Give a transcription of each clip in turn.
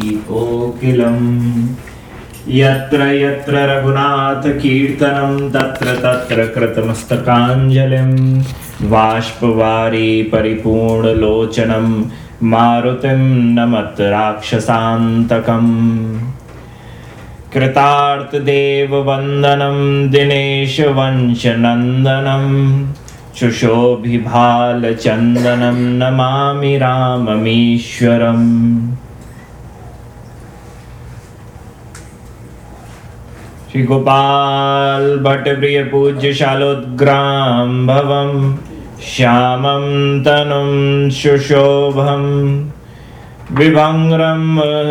कोकिलम्। यत्र यत्र रघुनाथकीर्तनं, तत्र तत्र कृतमस्तकाञ्जलिं बाष्पवारी परिपूर्णलोचनं मारुतिं नमत राक्षसान्तकम्। कृतार्थदेववन्दनं, दिनेशवंशनन्दनं। शुशोभिभालचन्दनं नमामि राममीश्वरम्। श्री गोपाल भट्ट प्रिय पूज्य शालोद्ग्राम भवम श्यामं तनुं शुशोभं विभङ्ग्रं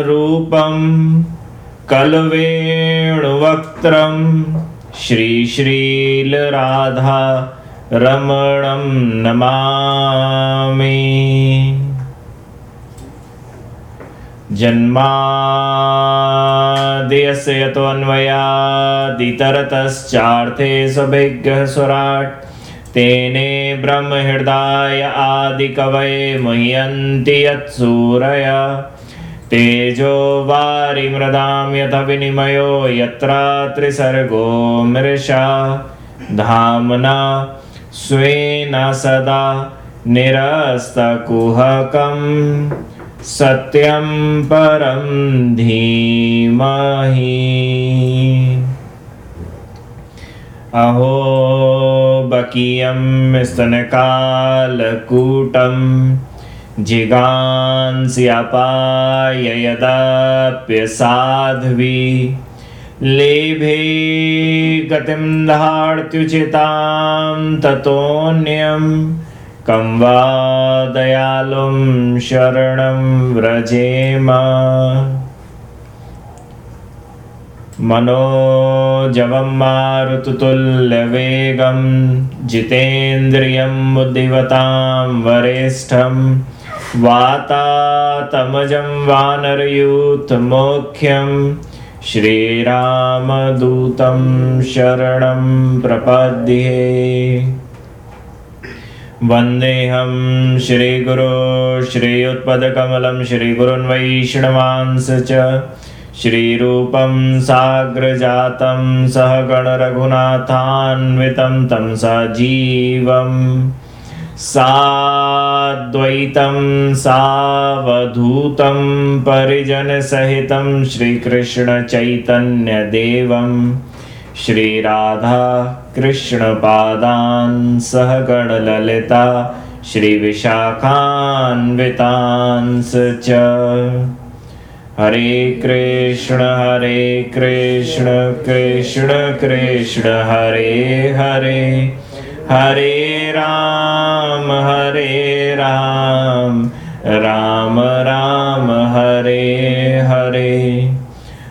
रूपं कलवेणुवक्त्रं श्रीश्रीलराधा रमणं नमामि। जन्माद्यस्य यतोऽन्वयादितरतश्चार्थे स्वभिज्ञः स्वराट् तेने ब्रह्महृदाय आदिकवये मुह्यन्ति यत्सूरय। तेजो वारिमृदां यथ विनिमयो यत्र त्रिसर्गो मृषा। धाम्ना स्वेन सदा निरस्तकुहकम्। सत्यं परं धीमहि। अहो बकीयं स्तनकालकूटं यदाप्यसाध्वी लेभे गतिं धार्त्युचितां ततोऽन्यम् कं वा दयालुं शरणं व्रजेम। मनोजवं मारुतुल्यवेगं जितेन्द्रियं बुद्धिवतां वरेष्ठं, वातातमजं वानरयूथमोख्यं श्रीरामदूतं शरणं प्रपद्ये। वन्देऽहं श्रीगुरो श्रीयुत्पदकमलं श्रीगुरुन् वैष्णवांस च। श्रीरूपं साग्रजातं सहगणरघुनाथान्वितं तं सजीवं। साद्वैतं सावधूतं परिजनसहितं श्रीकृष्णचैतन्यदेवं श्रीराधा कृष्णपादान् सहगणललिता श्रीविशाखान्वितांस च। हरे कृष्ण हरे कृष्ण कृष्ण कृष्ण, हरे हरे। हरे राम हरे राम राम राम, हरे हरे।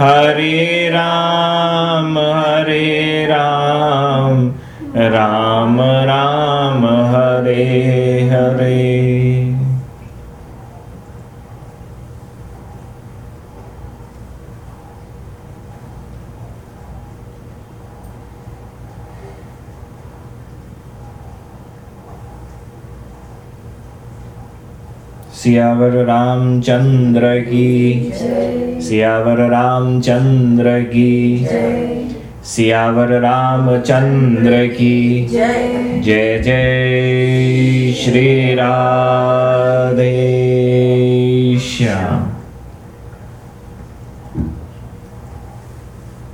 हरे राम हरे राम राम राम हरे हरे। सियावर रामचंद्र की सियावर रामचंद्र की सियावर रामचंद्र की जय जय श्री राधे श्याम।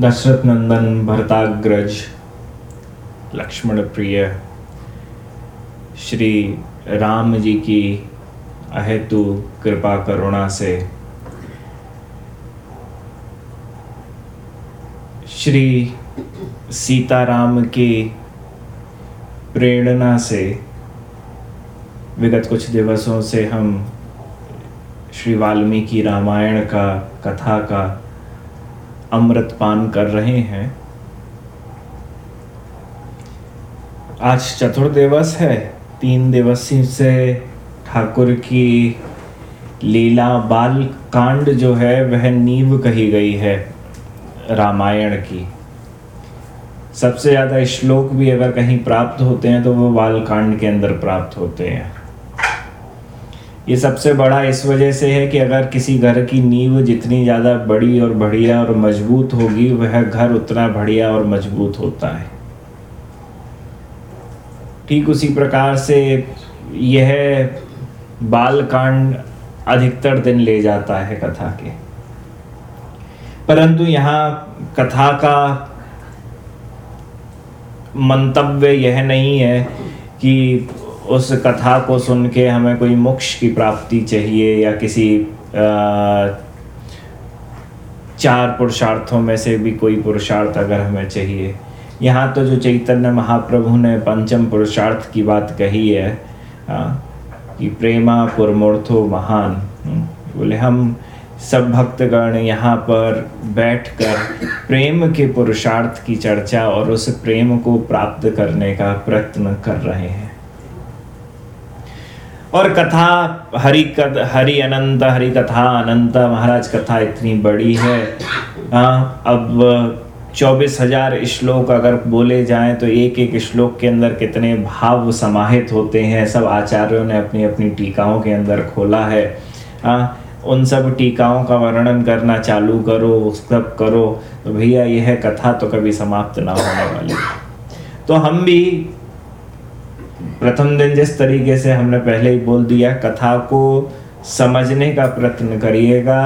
दशरथ नंदन भरताग्रज लक्ष्मण प्रिय श्री राम जी की अहेतु कृपा करुणा से। श्री सीताराम की प्रेरणा से विगत कुछ दिवसों से हम श्री वाल्मीकि रामायण का, कथा का अमृत पान कर रहे हैं। आज चतुर्दिवस है, तीन दिवसीय से ठाकुर की लीला बाल कांड जो है, वह नींव कही गई है रामायण की। सबसे ज़्यादा श्लोक भी अगर कहीं प्राप्त होते हैं तो वो बाल कांड के अंदर प्राप्त होते हैं। ये सबसे बड़ा इस वजह से है कि अगर किसी घर की नींव जितनी ज़्यादा बड़ी और बढ़िया और मज़बूत होगी, वह घर उतना बढ़िया और मज़बूत होता है। ठीक उसी प्रकार से यह बाल कांड अधिकतर दिन ले जाता है कथा के। परंतु यहाँ कथा का मंतव्य यह नहीं है कि उस कथा को सुन के हमें कोई मोक्ष की प्राप्ति चाहिए या किसी चार पुरुषार्थों में से भी कोई पुरुषार्थ अगर हमें चाहिए। यहाँ तो जो चैतन्य महाप्रभु ने पंचम पुरुषार्थ की बात कही है कि प्रेमा पुरमूर्थो महान। बोले हम सब भक्तगण यहाँ पर बैठकर प्रेम के पुरुषार्थ की चर्चा और उस प्रेम को प्राप्त करने का प्रयत्न कर रहे हैं। और कथा हरि कथ हरि अनंत हरि कथा अनंत महाराज कथा इतनी बड़ी है। आ, अब चौबीस हज़ार श्लोक अगर बोले जाएँ तो एक एक श्लोक के अंदर कितने भाव समाहित होते हैं सब आचार्यों ने अपनी अपनी टीकाओं के अंदर खोला है। आ, उन सब टीकाओं का वर्णन करना चालू करो सब करो तो भैया यह कथा तो कभी समाप्त ना होने वाली। तो हम भी प्रथम दिन जिस तरीके से हमने पहले ही बोल दिया कथा को समझने का प्रयत्न करिएगा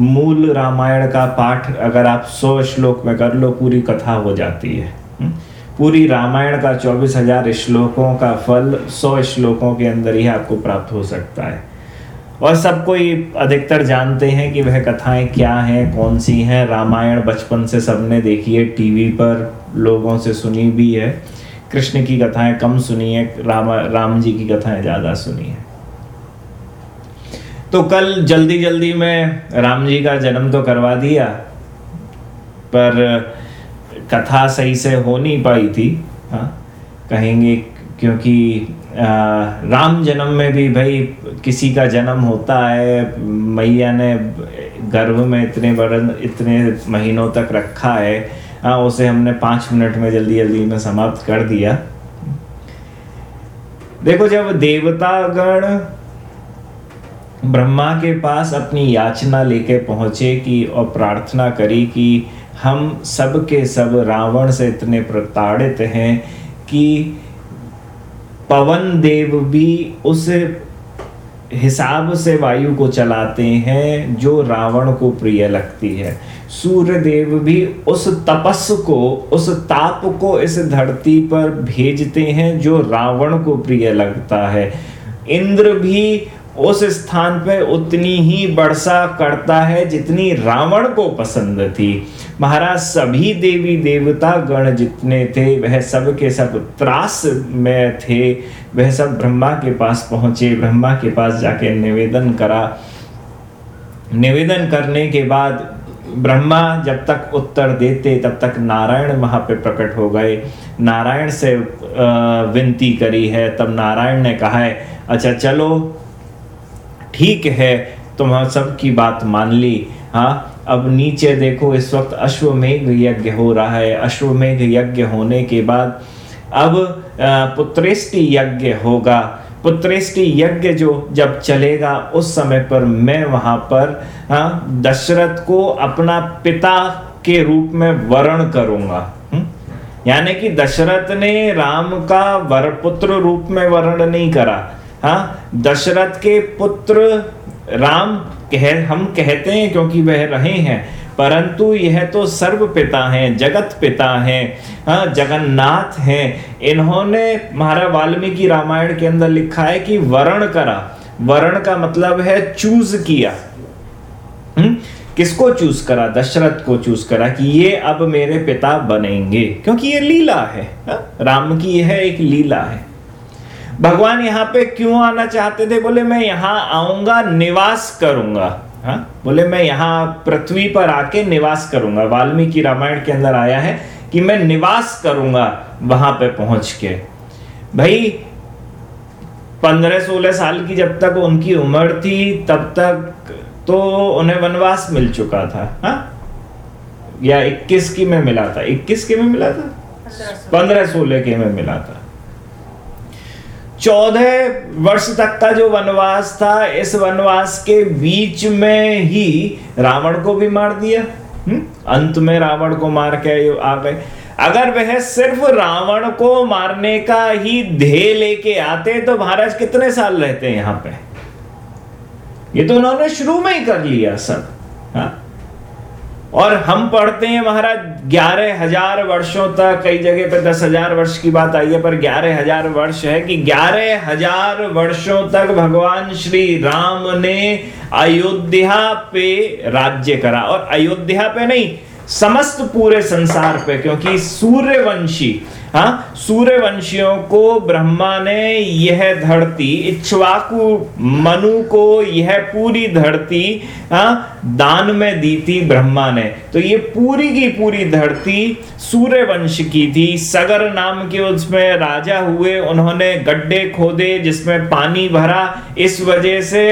मूल रामायण का पाठ अगर आप सौ श्लोक में कर लो, पूरी कथा हो जाती है। हम्म? पूरी रामायण का चौबीस हज़ार श्लोकों का फल सौ श्लोकों के अंदर ही आपको प्राप्त हो सकता है। और सब कोई अधिकतर जानते हैं कि वह कथाएँ क्या हैं, कौन सी हैं। रामायण बचपन से सबने देखी है, टीवी पर लोगों से सुनी भी है। कृष्ण की कथाएँ कम सुनी है, राम राम जी की कथाएँ ज़्यादा सुनी है। तो कल जल्दी जल्दी में राम जी का जन्म तो करवा दिया पर कथा सही से हो नहीं पाई थी हाँ। कहेंगे क्योंकि आ, राम जन्म में भी भाई किसी का जन्म होता है मैया ने गर्भ में इतने बड़े इतने महीनों तक रखा है हाँ उसे हमने पाँच मिनट में जल्दी जल्दी में समाप्त कर दिया। देखो जब देवतागण ब्रह्मा के पास अपनी याचना लेके पहुँचे कि, और प्रार्थना करी कि हम सब के सब रावण से इतने प्रताड़ित हैं कि पवन देव भी उस हिसाब से वायु को चलाते हैं जो रावण को प्रिय लगती है। सूर्य देव भी उस तपस को, उस ताप को इस धरती पर भेजते हैं जो रावण को प्रिय लगता है। इंद्र भी उस स्थान पर उतनी ही वर्षा करता है जितनी रावण को पसंद थी। महाराज, सभी देवी देवता गण जितने थे, वह सब के सब त्रास में थे। वह सब ब्रह्मा के पास पहुँचे, ब्रह्मा के पास जाके निवेदन करा। निवेदन करने के बाद ब्रह्मा जब तक उत्तर देते, तब तक नारायण वहाँ पे प्रकट हो गए। नारायण से विनती करी है। तब नारायण ने कहा है अच्छा चलो ठीक है, तुम सब की बात मान ली। हाँ अब नीचे देखो, इस वक्त अश्वमेघ यज्ञ हो रहा है। अश्वमेघ यज्ञ होने के बाद अब पुत्रेष्टि यज्ञ होगा। पुत्रेष्टि यज्ञ जो जब चलेगा, उस समय पर मैं वहाँ पर हाँ दशरथ को अपना पिता के रूप में वर्ण करूँगा। हम्म? यानी कि दशरथ ने राम का वर पुत्र रूप में वर्ण नहीं करा। हाँ दशरथ के पुत्र राम कह, हम कहते हैं क्योंकि वह रहे हैं, परंतु यह तो सर्व पिता हैं, जगत पिता हैं हाँ जगन्नाथ हैं इन्होंने महाराज वाल्मीकि रामायण के अंदर लिखा है कि वर्ण करा वर्ण का मतलब है चूज़ किया हुँ? किसको चूज़ करा दशरथ को चूज़ करा कि ये अब मेरे पिता बनेंगे, क्योंकि ये लीला है हा? राम की यह एक लीला है भगवान यहाँ पे क्यों आना चाहते थे? बोले मैं यहाँ आऊँगा निवास करूँगा। हाँ? बोले मैं यहाँ पृथ्वी पर आके निवास करूँगा। वाल्मीकि रामायण के अंदर आया है कि मैं निवास करूँगा वहाँ पे पहुँच के। भाई पंद्रह सोलह साल की जब तक उनकी उम्र थी तब तक तो उन्हें वनवास मिल चुका था। हा? या इक्कीस की में मिला था? इक्कीस के में मिला था? पंद्रह सोलह। के में मिला था। चौदह वर्ष तक का जो वनवास था, इस वनवास के बीच में ही रावण को भी मार दिया हुँ? हम्म? अंत में रावण को मार के आ गए अगर वह सिर्फ़ रावण को मारने का ही ध्येय लेके आते तो महाराज कितने साल रहते यहाँ पे ये तो उन्होंने शुरू में ही कर लिया सब हा? और हम पढ़ते हैं महाराज, ग्यारह हज़ार वर्षों तक, कई जगह पर दस हज़ार वर्ष की बात आई है, पर ग्यारह हज़ार वर्ष है कि ग्यारह हज़ार वर्षों तक भगवान श्री राम ने अयोध्या पे राज्य करा। और अयोध्या पे नहीं, समस्त पूरे संसार पे, क्योंकि सूर्यवंशी हाँ सूर्यवंशियों को ब्रह्मा ने यह धरती इच्छवाकु मनु को यह पूरी धरती हाँ दान में दी थी ब्रह्मा ने। तो ये पूरी की पूरी धरती सूर्यवंश की थी। सगर नाम के उसमें राजा हुए, उन्होंने गड्ढे खोदे, जिसमें पानी भरा। इस वजह से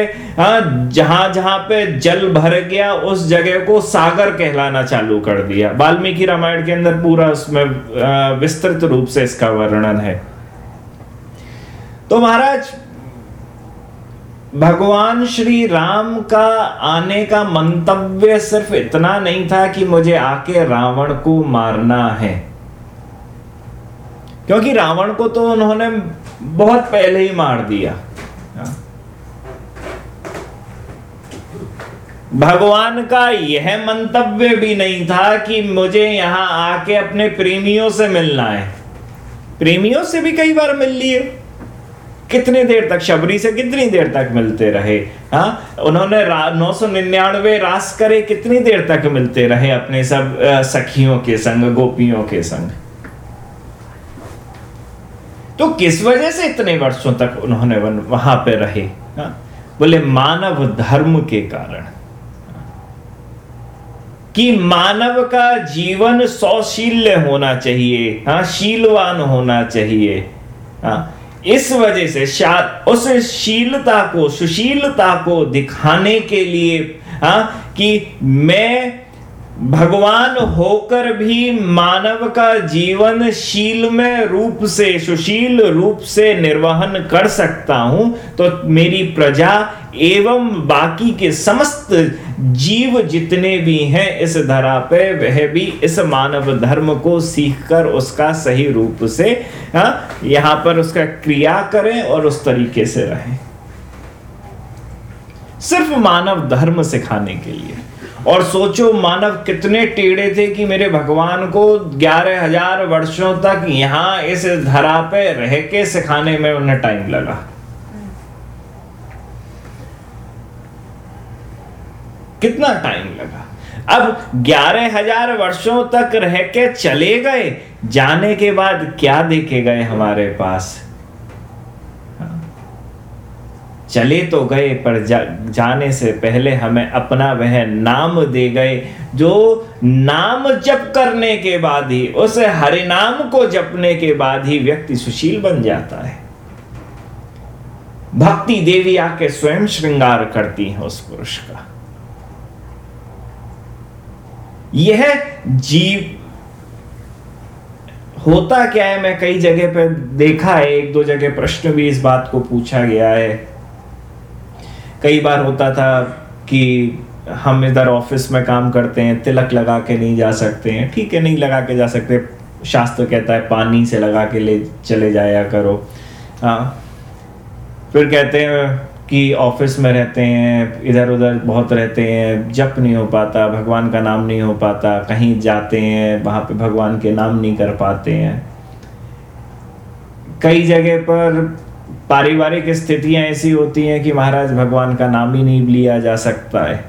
जहाँ जहाँ पे जल भर गया, उस जगह को सागर कहलाना चालू कर दिया। वाल्मीकि रामायण के अंदर पूरा उसमें विस्तृत रूप से इसका वर्णन है। तो महाराज, भगवान श्री राम का आने का मंतव्य सिर्फ़ इतना नहीं था कि मुझे आके रावण को मारना है। क्योंकि रावण को तो उन्होंने बहुत पहले ही मार दिया। भगवान का यह मंतव्य भी नहीं था कि मुझे यहाँ आके अपने प्रेमियों से मिलना है। प्रेमियों से भी कई बार मिल लिए। कितनी देर तक, शबरी से कितनी देर तक मिलते रहे? हा, उन्होंने नौ सौ निन्यानवे रास करे कितनी देर तक मिलते रहे अपने सब सखियों के संग, गोपियों के संग? तो किस वजह से इतने वर्षों तक उन्होंने वहाँ पे रहे? हा? बोले मानव धर्म के कारण। कि मानव का जीवन सौशील्य होना चाहिए हाँ शीलवान होना चाहिए हाँ। इस वजह से उस शीलता को, सुशीलता को दिखाने के लिए हाँ कि मैं भगवान होकर भी मानव का जीवन शील में रूप से सुशील रूप से निर्वहन कर सकता हूँ तो मेरी प्रजा एवं बाकी के समस्त जीव जितने भी हैं इस धरा पे वह भी इस मानव धर्म को सीखकर उसका सही रूप से हाँ, यहाँ पर उसका क्रिया करें और उस तरीके से रहें। सिर्फ़ मानव धर्म सिखाने के लिए। और सोचो मानव कितने टेढ़े थे कि मेरे भगवान को ग्यारह हज़ार वर्षों तक यहाँ इस धरा पे रह के सिखाने में उन्हें टाइम लगा। कितना टाइम लगा। अब ग्यारह हज़ार वर्षों तक रह के चले गए, जाने के बाद क्या देखे गए हमारे पास? चले तो गए पर जा, जाने से पहले हमें अपना वह नाम दे गए जो नाम जप करने के बाद ही उस हरि नाम को जपने के बाद ही व्यक्ति सुशील बन जाता है। भक्ति देवी आके स्वयं श्रृंगार करती है उस पुरुष का। यह जीव होता क्या है? मैं कई जगह पर देखा है एक दो जगह प्रश्न भी इस बात को पूछा गया है। कई बार होता था कि हम इधर ऑफ़िस में काम करते हैं, तिलक लगा के नहीं जा सकते हैं। ठीक है, नहीं लगा के जा सकते। शास्त्र कहता है, पानी से लगा के ले, चले जाया करो। हाँ। फिर कहते हैं कि ऑफ़िस में रहते हैं इधर उधर बहुत रहते हैं, जप नहीं हो पाता, भगवान का नाम नहीं हो पाता, कहीं जाते हैं, वहाँ पे भगवान के नाम नहीं कर पाते हैं। कई जगह पर पारिवारिक स्थितियाँ ऐसी होती हैं कि महाराज भगवान का नाम ही नहीं लिया जा सकता है।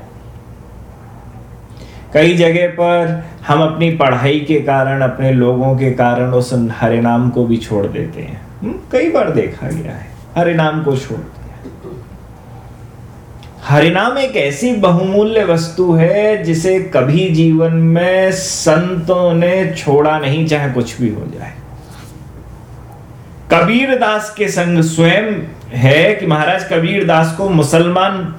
कई जगह पर हम अपनी पढ़ाई के कारण अपने लोगों के कारण उस हरे नाम को भी छोड़ देते हैं। हम्म, कई बार देखा गया है हरे नाम को छोड़ हरिनाम एक ऐसी बहुमूल्य वस्तु है जिसे कभी जीवन में संतों ने छोड़ा नहीं चाहे कुछ भी हो जाए। कबीर दास के संग स्वयं है कि महाराज कबीर दास को मुसलमान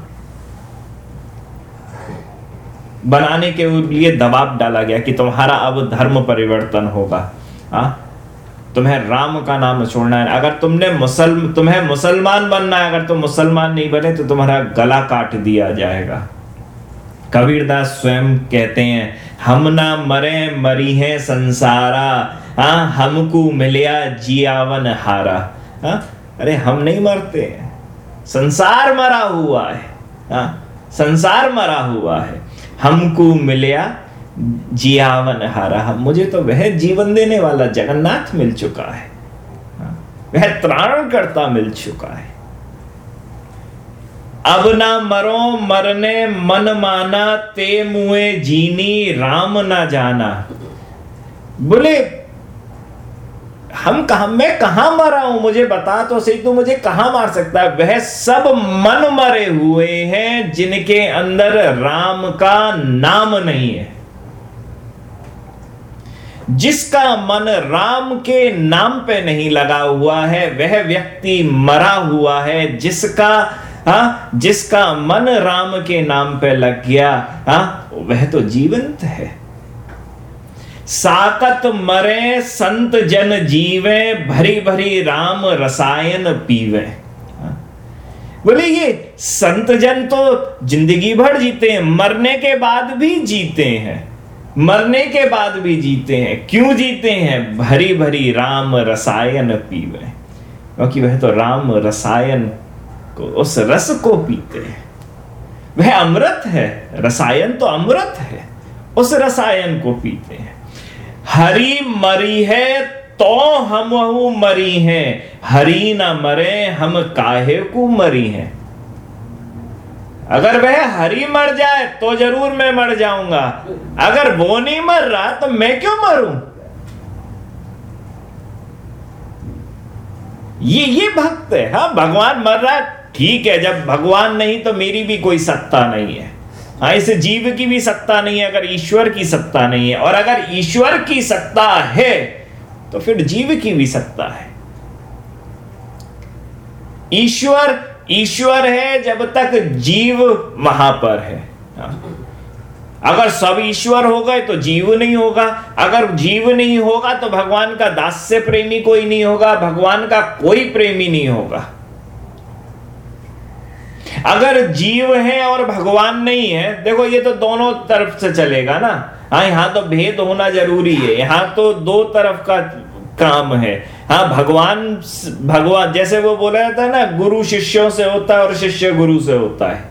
बनाने के लिए दबाव डाला गया कि तुम्हारा अब धर्म परिवर्तन होगा। आ? तुम्हें राम का नाम छोड़ना है। अगर तुमने मुसल, तुम्हें मुसलमान बनना है, अगर तुम मुसलमान नहीं बने तो तुम्हारा गला काट दिया जाएगा। कबीरदास स्वयं कहते हैं, हम ना मरे, मरी है संसारा। हाँ हमको मिलिया जियावन हारा। हाँ अरे हम नहीं मरते। संसार मरा हुआ है। हाँ संसार मरा हुआ है। हमको मिलिया जियावन हारा। हम मुझे तो वह जीवन देने वाला जगन्नाथ मिल चुका है। हाँ, वह त्राण करता मिल चुका है। अब ना मरो मरने मन माना ते मुए जीनी राम ना जाना। बोले हम कहा, मैं कहा मरा हूँ मुझे बता तो सही तो मुझे कहा मार सकता है वह सब मन मरे हुए हैं, जिनके अंदर राम का नाम नहीं है जिसका मन राम के नाम पे नहीं लगा हुआ है, वह व्यक्ति मरा हुआ है, जिसका, हा? जिसका मन राम के नाम पे लग गया, हा? वह तो जीवंत है साकत मरे संत जन जीवे, भरी भरी राम रसायन पीवे। बोले, ये संत जन तो ज़िंदगी भर जीते हैं, मरने के बाद भी जीते हैं। मरने के बाद भी जीते हैं। क्यों जीते हैं? भरी भरी राम रसायन पीवे। क्योंकि वह तो राम रसायन को, उस रस को पीते हैं। वह अमृत है, रसायन तो अमृत है, उस रसायन को पीते हैं। हरी मरी है तो हम मरी हैं। हरी ना मरे, हम काहे को मरी हैं। अगर वह हरी मर जाए तो ज़रूर मैं मर जाऊँगा। अगर वो नहीं मर रहा तो मैं क्यों मरूं? ये ये भक्त है हाँ भगवान मर रहा है, ठीक है, जब भगवान नहीं तो मेरी भी कोई सत्ता नहीं है। हाँ इस जीव की भी सत्ता नहीं है, अगर ईश्वर की सत्ता नहीं है। और अगर ईश्वर की सत्ता है तो फिर जीव की भी सत्ता है। ईश्वर ईश्वर है जब तक जीव वहाँ पर है। हाँ। अगर सब ईश्वर हो गए तो जीव नहीं होगा। अगर जीव नहीं होगा तो भगवान का दास्य प्रेमी कोई नहीं होगा, भगवान का कोई प्रेमी नहीं होगा। अगर जीव है और भगवान नहीं है, देखो ये तो दोनों तरफ़ से चलेगा ना। हाँ यहाँ तो भेद होना ज़रूरी है। यहाँ तो दो तरफ़ का काम है। हाँ भगवान भगवान, जैसे वो बोला जाता है ना, गुरु शिष्यों से होता है और शिष्य गुरु से होता है।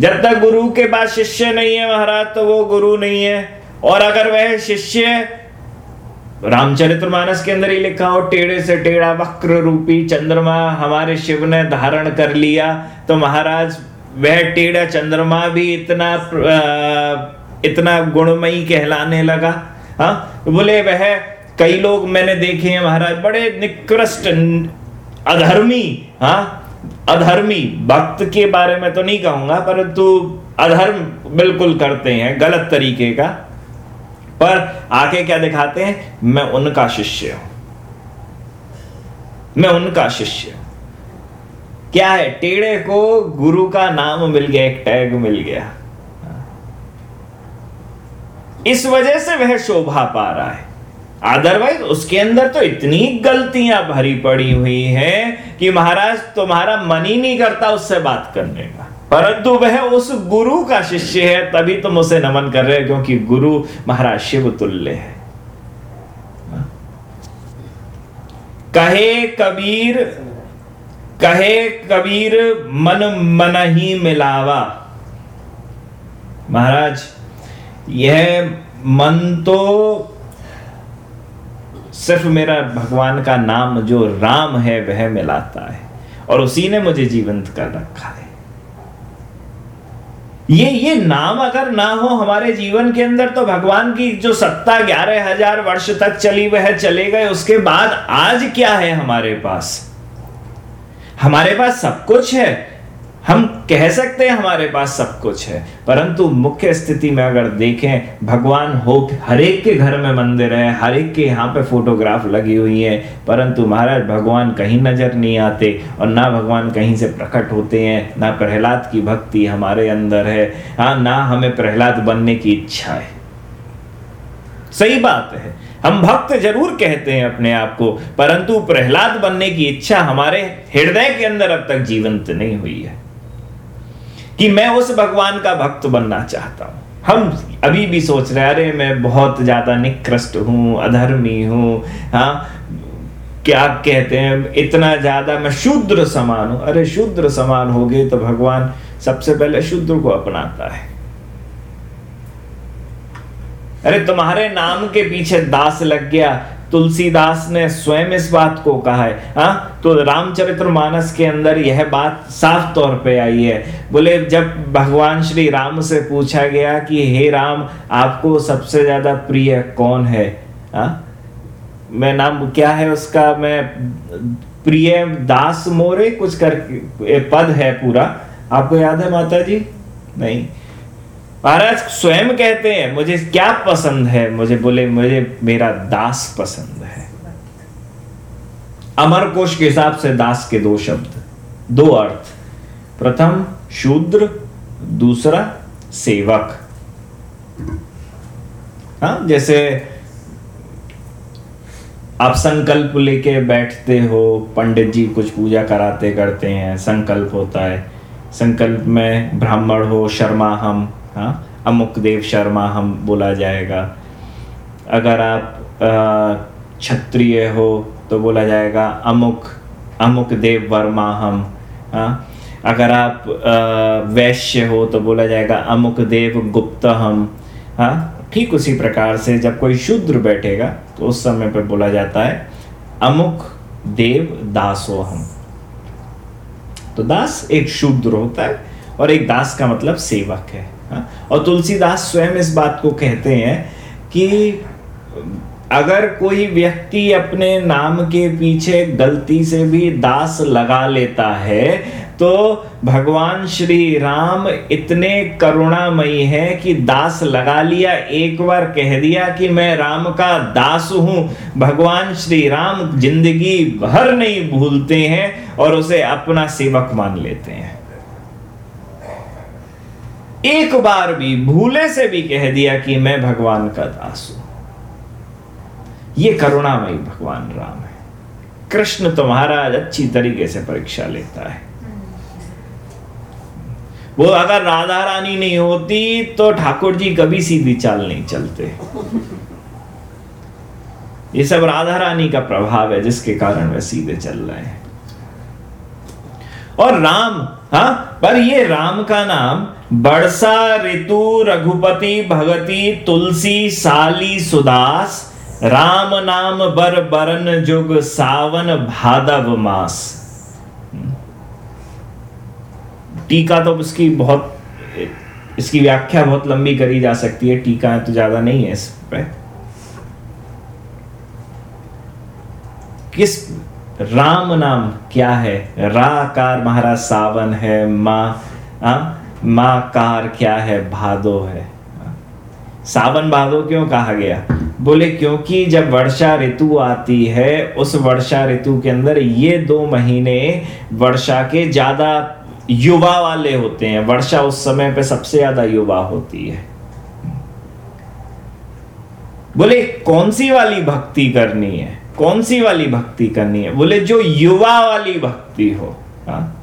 जब तक गुरु के पास शिष्य नहीं है महाराज तो वो गुरु नहीं है। और अगर वह शिष्य रामचरित्र मानस के अंदर ही लिखा हो, टेढ़े से टेढ़ा, वक्र रूपी चंद्रमा, हमारे शिव ने धारण कर लिया। तो महाराज, वह टेढ़ा चंद्रमा भी इतना इतना गुणमयी कहलाने लगा। हाँ बोले, वह कई लोग मैंने देखे हैं महाराज, बड़े निकृष्ट, अधर्मी हाँ अधर्मी। भक्त के बारे में तो नहीं कहूँगा, परंतु अधर्म बिल्कुल करते हैं, गलत तरीके का। पर आके क्या दिखाते हैं? मैं उनका शिष्य हूँ। मैं उनका शिष्य क्या है? टेढ़े को गुरु का नाम मिल गया, एक टैग मिल गया। इस वजह से वह शोभा पा रहा है। अदरवाइज़ उसके अंदर तो इतनी गलतियाँ भरी पड़ी हुई हैं कि महाराज, तुम्हारा मन ही नहीं करता उससे बात करने का। परंतु वह उस गुरु का शिष्य है, तभी तुम उसे नमन कर रहे हो, क्योंकि गुरु महाराज शिव तुल्य है। कहे कबीर कहे कबीर, मन मन ही मिलावा। महाराज, यह मन तो सिर्फ़ मेरा भगवान का नाम, जो राम है, वह मिलाता है, और उसी ने मुझे जीवंत कर रखा है। ये ये नाम अगर ना हो हमारे जीवन के अंदर तो भगवान की जो सत्ता ग्यारह हज़ार वर्ष तक चली, वह चले गए। उसके बाद आज क्या है हमारे पास? हमारे पास सब कुछ है। हम कह सकते हैं हमारे पास सब कुछ है, परंतु मुख्य स्थिति में अगर देखें, भगवान हो हर एक के घर में मंदिर है, हर एक के यहाँ पे फोटोग्राफ लगी हुई है, परंतु महाराज भगवान कहीं नज़र नहीं आते और ना भगवान कहीं से प्रकट होते हैं, ना प्रहलाद की भक्ति हमारे अंदर है हाँ ना हमें प्रहलाद बनने की इच्छा है। सही बात है, हम भक्त ज़रूर कहते हैं अपने आप को, परंतु प्रहलाद बनने की इच्छा हमारे हृदय के अंदर अब तक जीवंत नहीं हुई है। कि मैं उस भगवान का भक्त बनना चाहता हूँ। हम अभी भी सोच रहे अरे मैं बहुत ज़्यादा निकृष्ट हूँ, अधर्मी हूँ हाँ क्या कहते हैं, इतना ज़्यादा मैं शूद्र समान हूँ। अरे शूद्र समान हो गए तो भगवान सबसे पहले शूद्र को अपनाता है। अरे तुम्हारे नाम के पीछे दास लग गया तुलसीदास ने स्वयं इस बात को कहा है, हा? तो रामचरित्र मानस के अंदर यह बात साफ़ तौर पे आई है बोले, जब भगवान श्री राम से पूछा गया कि, हे राम, आपको सबसे ज़्यादा प्रिय कौन है हा? मैं नाम, क्या है उसका मैं, प्रिय दास मोरे, कुछ कर पद है पूरा आपको याद है माता जी नहीं महाराज, स्वयं कहते हैं, मुझे क्या पसंद है? मुझे बोले, मुझे, मेरा दास पसंद है। अमर कोश के हिसाब से दास के दो शब्द, दो अर्थ। प्रथम, शूद्र, दूसरा, सेवक। हा? जैसे आप संकल्प लेके बैठते हो, पंडित जी कुछ पूजा कराते करते हैं, संकल्प होता है। संकल्प में ब्राह्मण हो, शर्मा हम हाँ अमुक देव शर्मा हम बोला जाएगा। अगर आप क्षत्रिय हो तो बोला जाएगा अमुक अमुक देव वर्मा हम हाँ। अगर आप वैश्य हो तो बोला जाएगा अमुक देव गुप्त हम हाँ। ठीक उसी प्रकार से जब कोई शूद्र बैठेगा तो उस समय पर बोला जाता है अमुक देव दासो हम। तो दास एक शूद्र होता है और एक दास का मतलब सेवक है हाँ? और तुलसीदास स्वयं इस बात को कहते हैं कि अगर कोई व्यक्ति अपने नाम के पीछे गलती से भी दास लगा लेता है तो भगवान श्री राम इतने करुणामयी है कि दास लगा लिया, एक बार कह दिया कि मैं राम का दास हूँ। भगवान श्री राम ज़िंदगी भर नहीं भूलते हैं और उसे अपना सेवक मान लेते हैं। एक बार भी भूले से भी कह दिया कि मैं भगवान का दास हूँ। ये करुणामयी भगवान राम है। कृष्ण तो महाराज अच्छी तरीके से परीक्षा लेता है। वो अगर राधा रानी नहीं होती तो ठाकुर जी कभी सीधी चाल नहीं चलते। ये सब राधा रानी का प्रभाव है, जिसके कारण वे सीधे चल रहे हैं। और राम, हा, पर ये राम का नाम बरसा ऋतु, रघुपति, भगति, तुलसी, साली, सुदास, राम नाम बर बरन जुग, सावन भादव मास। टीका तो इसकी बहुत, इसकी व्याख्या बहुत लंबी करी जा सकती है, टीका तो ज़्यादा नहीं है इस पे। किस, राम नाम क्या है? राकार महाराज सावन है, माँ माँ कार क्या है? भादो है। सावन भादो क्यों कहा गया? बोले, क्योंकि जब वर्षा ऋतु आती है, उस वर्षा ऋतु के अंदर ये दो महीने वर्षा के ज़्यादा युवा वाले होते हैं। वर्षा उस समय पे सबसे ज़्यादा युवा होती है। बोले, कौन सी वाली भक्ति करनी है? कौन सी वाली भक्ति करनी है? बोले, जो युवा वाली भक्ति हो हाँ?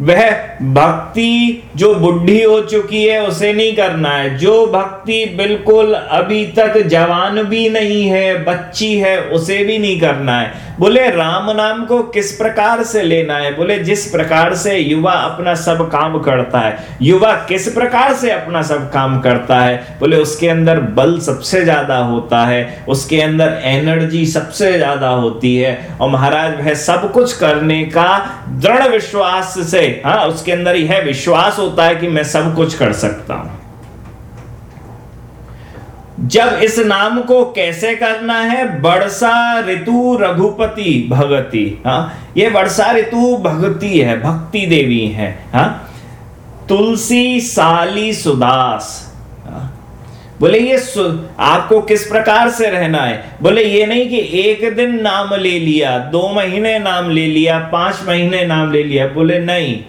वह भक्ति जो बुढ़ी हो चुकी है, उसे नहीं करना है। जो भक्ति बिल्कुल अभी तक जवान भी नहीं है, बच्ची है, उसे भी नहीं करना है। बोले, राम नाम को किस प्रकार से लेना है? बोले, जिस प्रकार से युवा अपना सब काम करता है। युवा किस प्रकार से अपना सब काम करता है? बोले, उसके अंदर बल सबसे ज़्यादा होता है, उसके अंदर एनर्जी सबसे ज़्यादा होती है। और महाराज, वह सब कुछ करने का दृढ़ विश्वास से हाँ उसके अंदर यह विश्वास होता है कि मैं सब कुछ कर सकता हूँ जब इस नाम को कैसे करना है वर्षा ऋतु रघुपति भगति हाँ ये वर्षा ऋतु भगति है, भक्ति देवी है हाँ तुलसी साली सुदास? बोले, ये आपको किस प्रकार से रहना है? बोले, ये नहीं कि एक दिन नाम ले लिया, दो महीने नाम ले लिया, पाँच महीने नाम ले लिया। बोले, नहीं।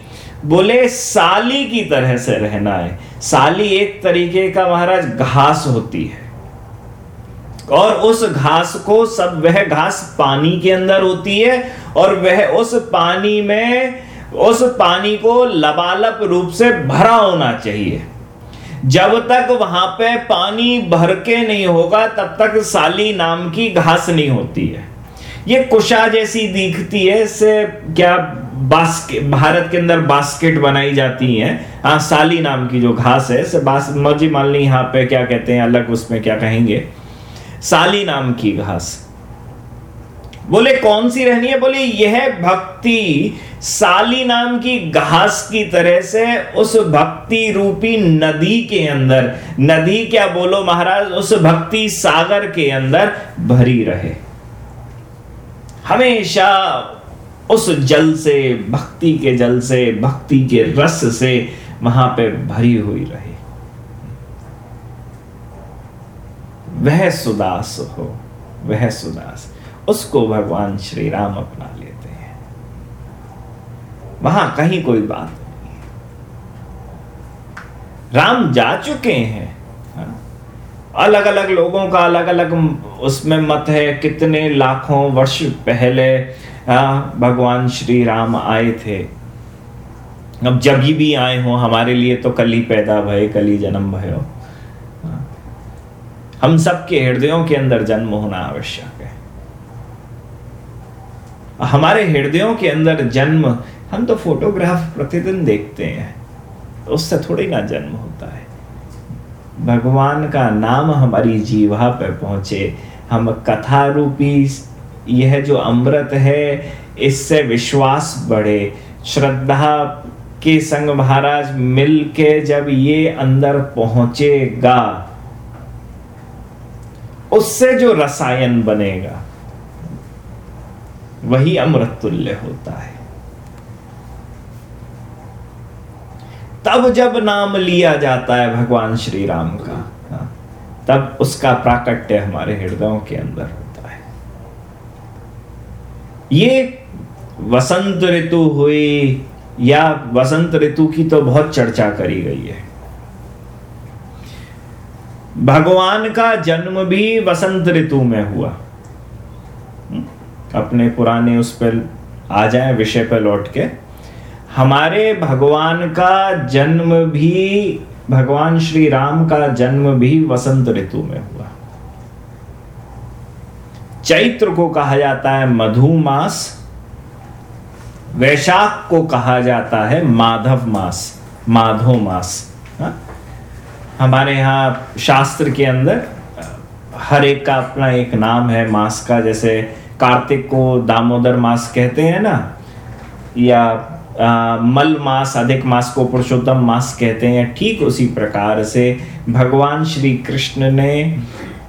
बोले, साली की तरह से रहना है। साली एक तरीके का महाराज घास होती है और उस घास को सब, वह घास पानी के अंदर होती है और वह उस पानी में, उस पानी को लबालब रूप से भरा होना चाहिए। जब तक वहाँ पे पानी भर के नहीं होगा, तब तक साली नाम की घास नहीं होती है। ये कुशा जैसी दिखती है, इससे क्या बास्केट भारत के अंदर बास्केट बनाई जाती है। हाँ साली नाम की जो घास है से बास मर्ज़ी मान ली यहाँ पे क्या कहते हैं, अलग उसमें क्या कहेंगे? साली नाम की घास। बोले, कौन सी रहनी है? बोले, यह भक्ति साली नाम की घास की तरह से उस भक्ति रूपी नदी के अंदर, नदी क्या बोलो महाराज, उस भक्ति सागर के अंदर भरी रहे। हमेशा उस जल से, भक्ति के जल से, भक्ति के रस से वहाँ पे भरी हुई रहे। वह सुदास हो, वह सुदास। उसको भगवान श्री राम अपना लेते हैं। वहाँ कहीं कोई बात नहीं राम जा चुके हैं अलग अलग लोगों का अलग अलग उसमें मत है, कितने लाखों वर्ष पहले भगवान श्री राम आए थे। अब जब ही भी आए हो, हमारे लिए तो कल ही पैदा भय, कल ही जन्म भयो। हम सबके हृदयों के अंदर जन्म होना आवश्यक। है हमारे हृदयों के अंदर जन्म, हम तो फोटोग्राफ प्रतिदिन देखते हैं। उससे थोड़ी ना जन्म होता है। भगवान का नाम हमारी जीवा पर पहुँचे। हम कथा रूपी यह जो अमृत है, इससे विश्वास बढ़े। श्रद्धा के संग महाराज मिल के जब ये अंदर पहुंचेगा, उससे जो रसायन बनेगा वही अमृत तुल्य होता है। तब जब नाम लिया जाता है भगवान श्री राम का हाँ, तब उसका प्राकट्य हमारे हृदयों के अंदर होता है। ये वसंत ऋतु हुई या वसंत ऋतु की तो बहुत चर्चा करी गई है। भगवान का जन्म भी वसंत ऋतु में हुआ। अपने पुराने उस पर आ जाए, विषय पर लौट के। हमारे भगवान का जन्म भी, भगवान श्री राम का जन्म भी वसंत ऋतु में हुआ। चैत्र को कहा जाता है मधु मास वैशाख को कहा जाता है माधव मास, माधो मास। हा? हमारे यहाँ शास्त्र के अंदर, हर एक का अपना एक नाम है मास का, जैसे कार्तिक को दामोदर मास कहते हैं ना? या आ, मल मास अधिक मास को पुरुषोत्तम मास कहते हैं ठीक उसी प्रकार से भगवान श्री कृष्ण ने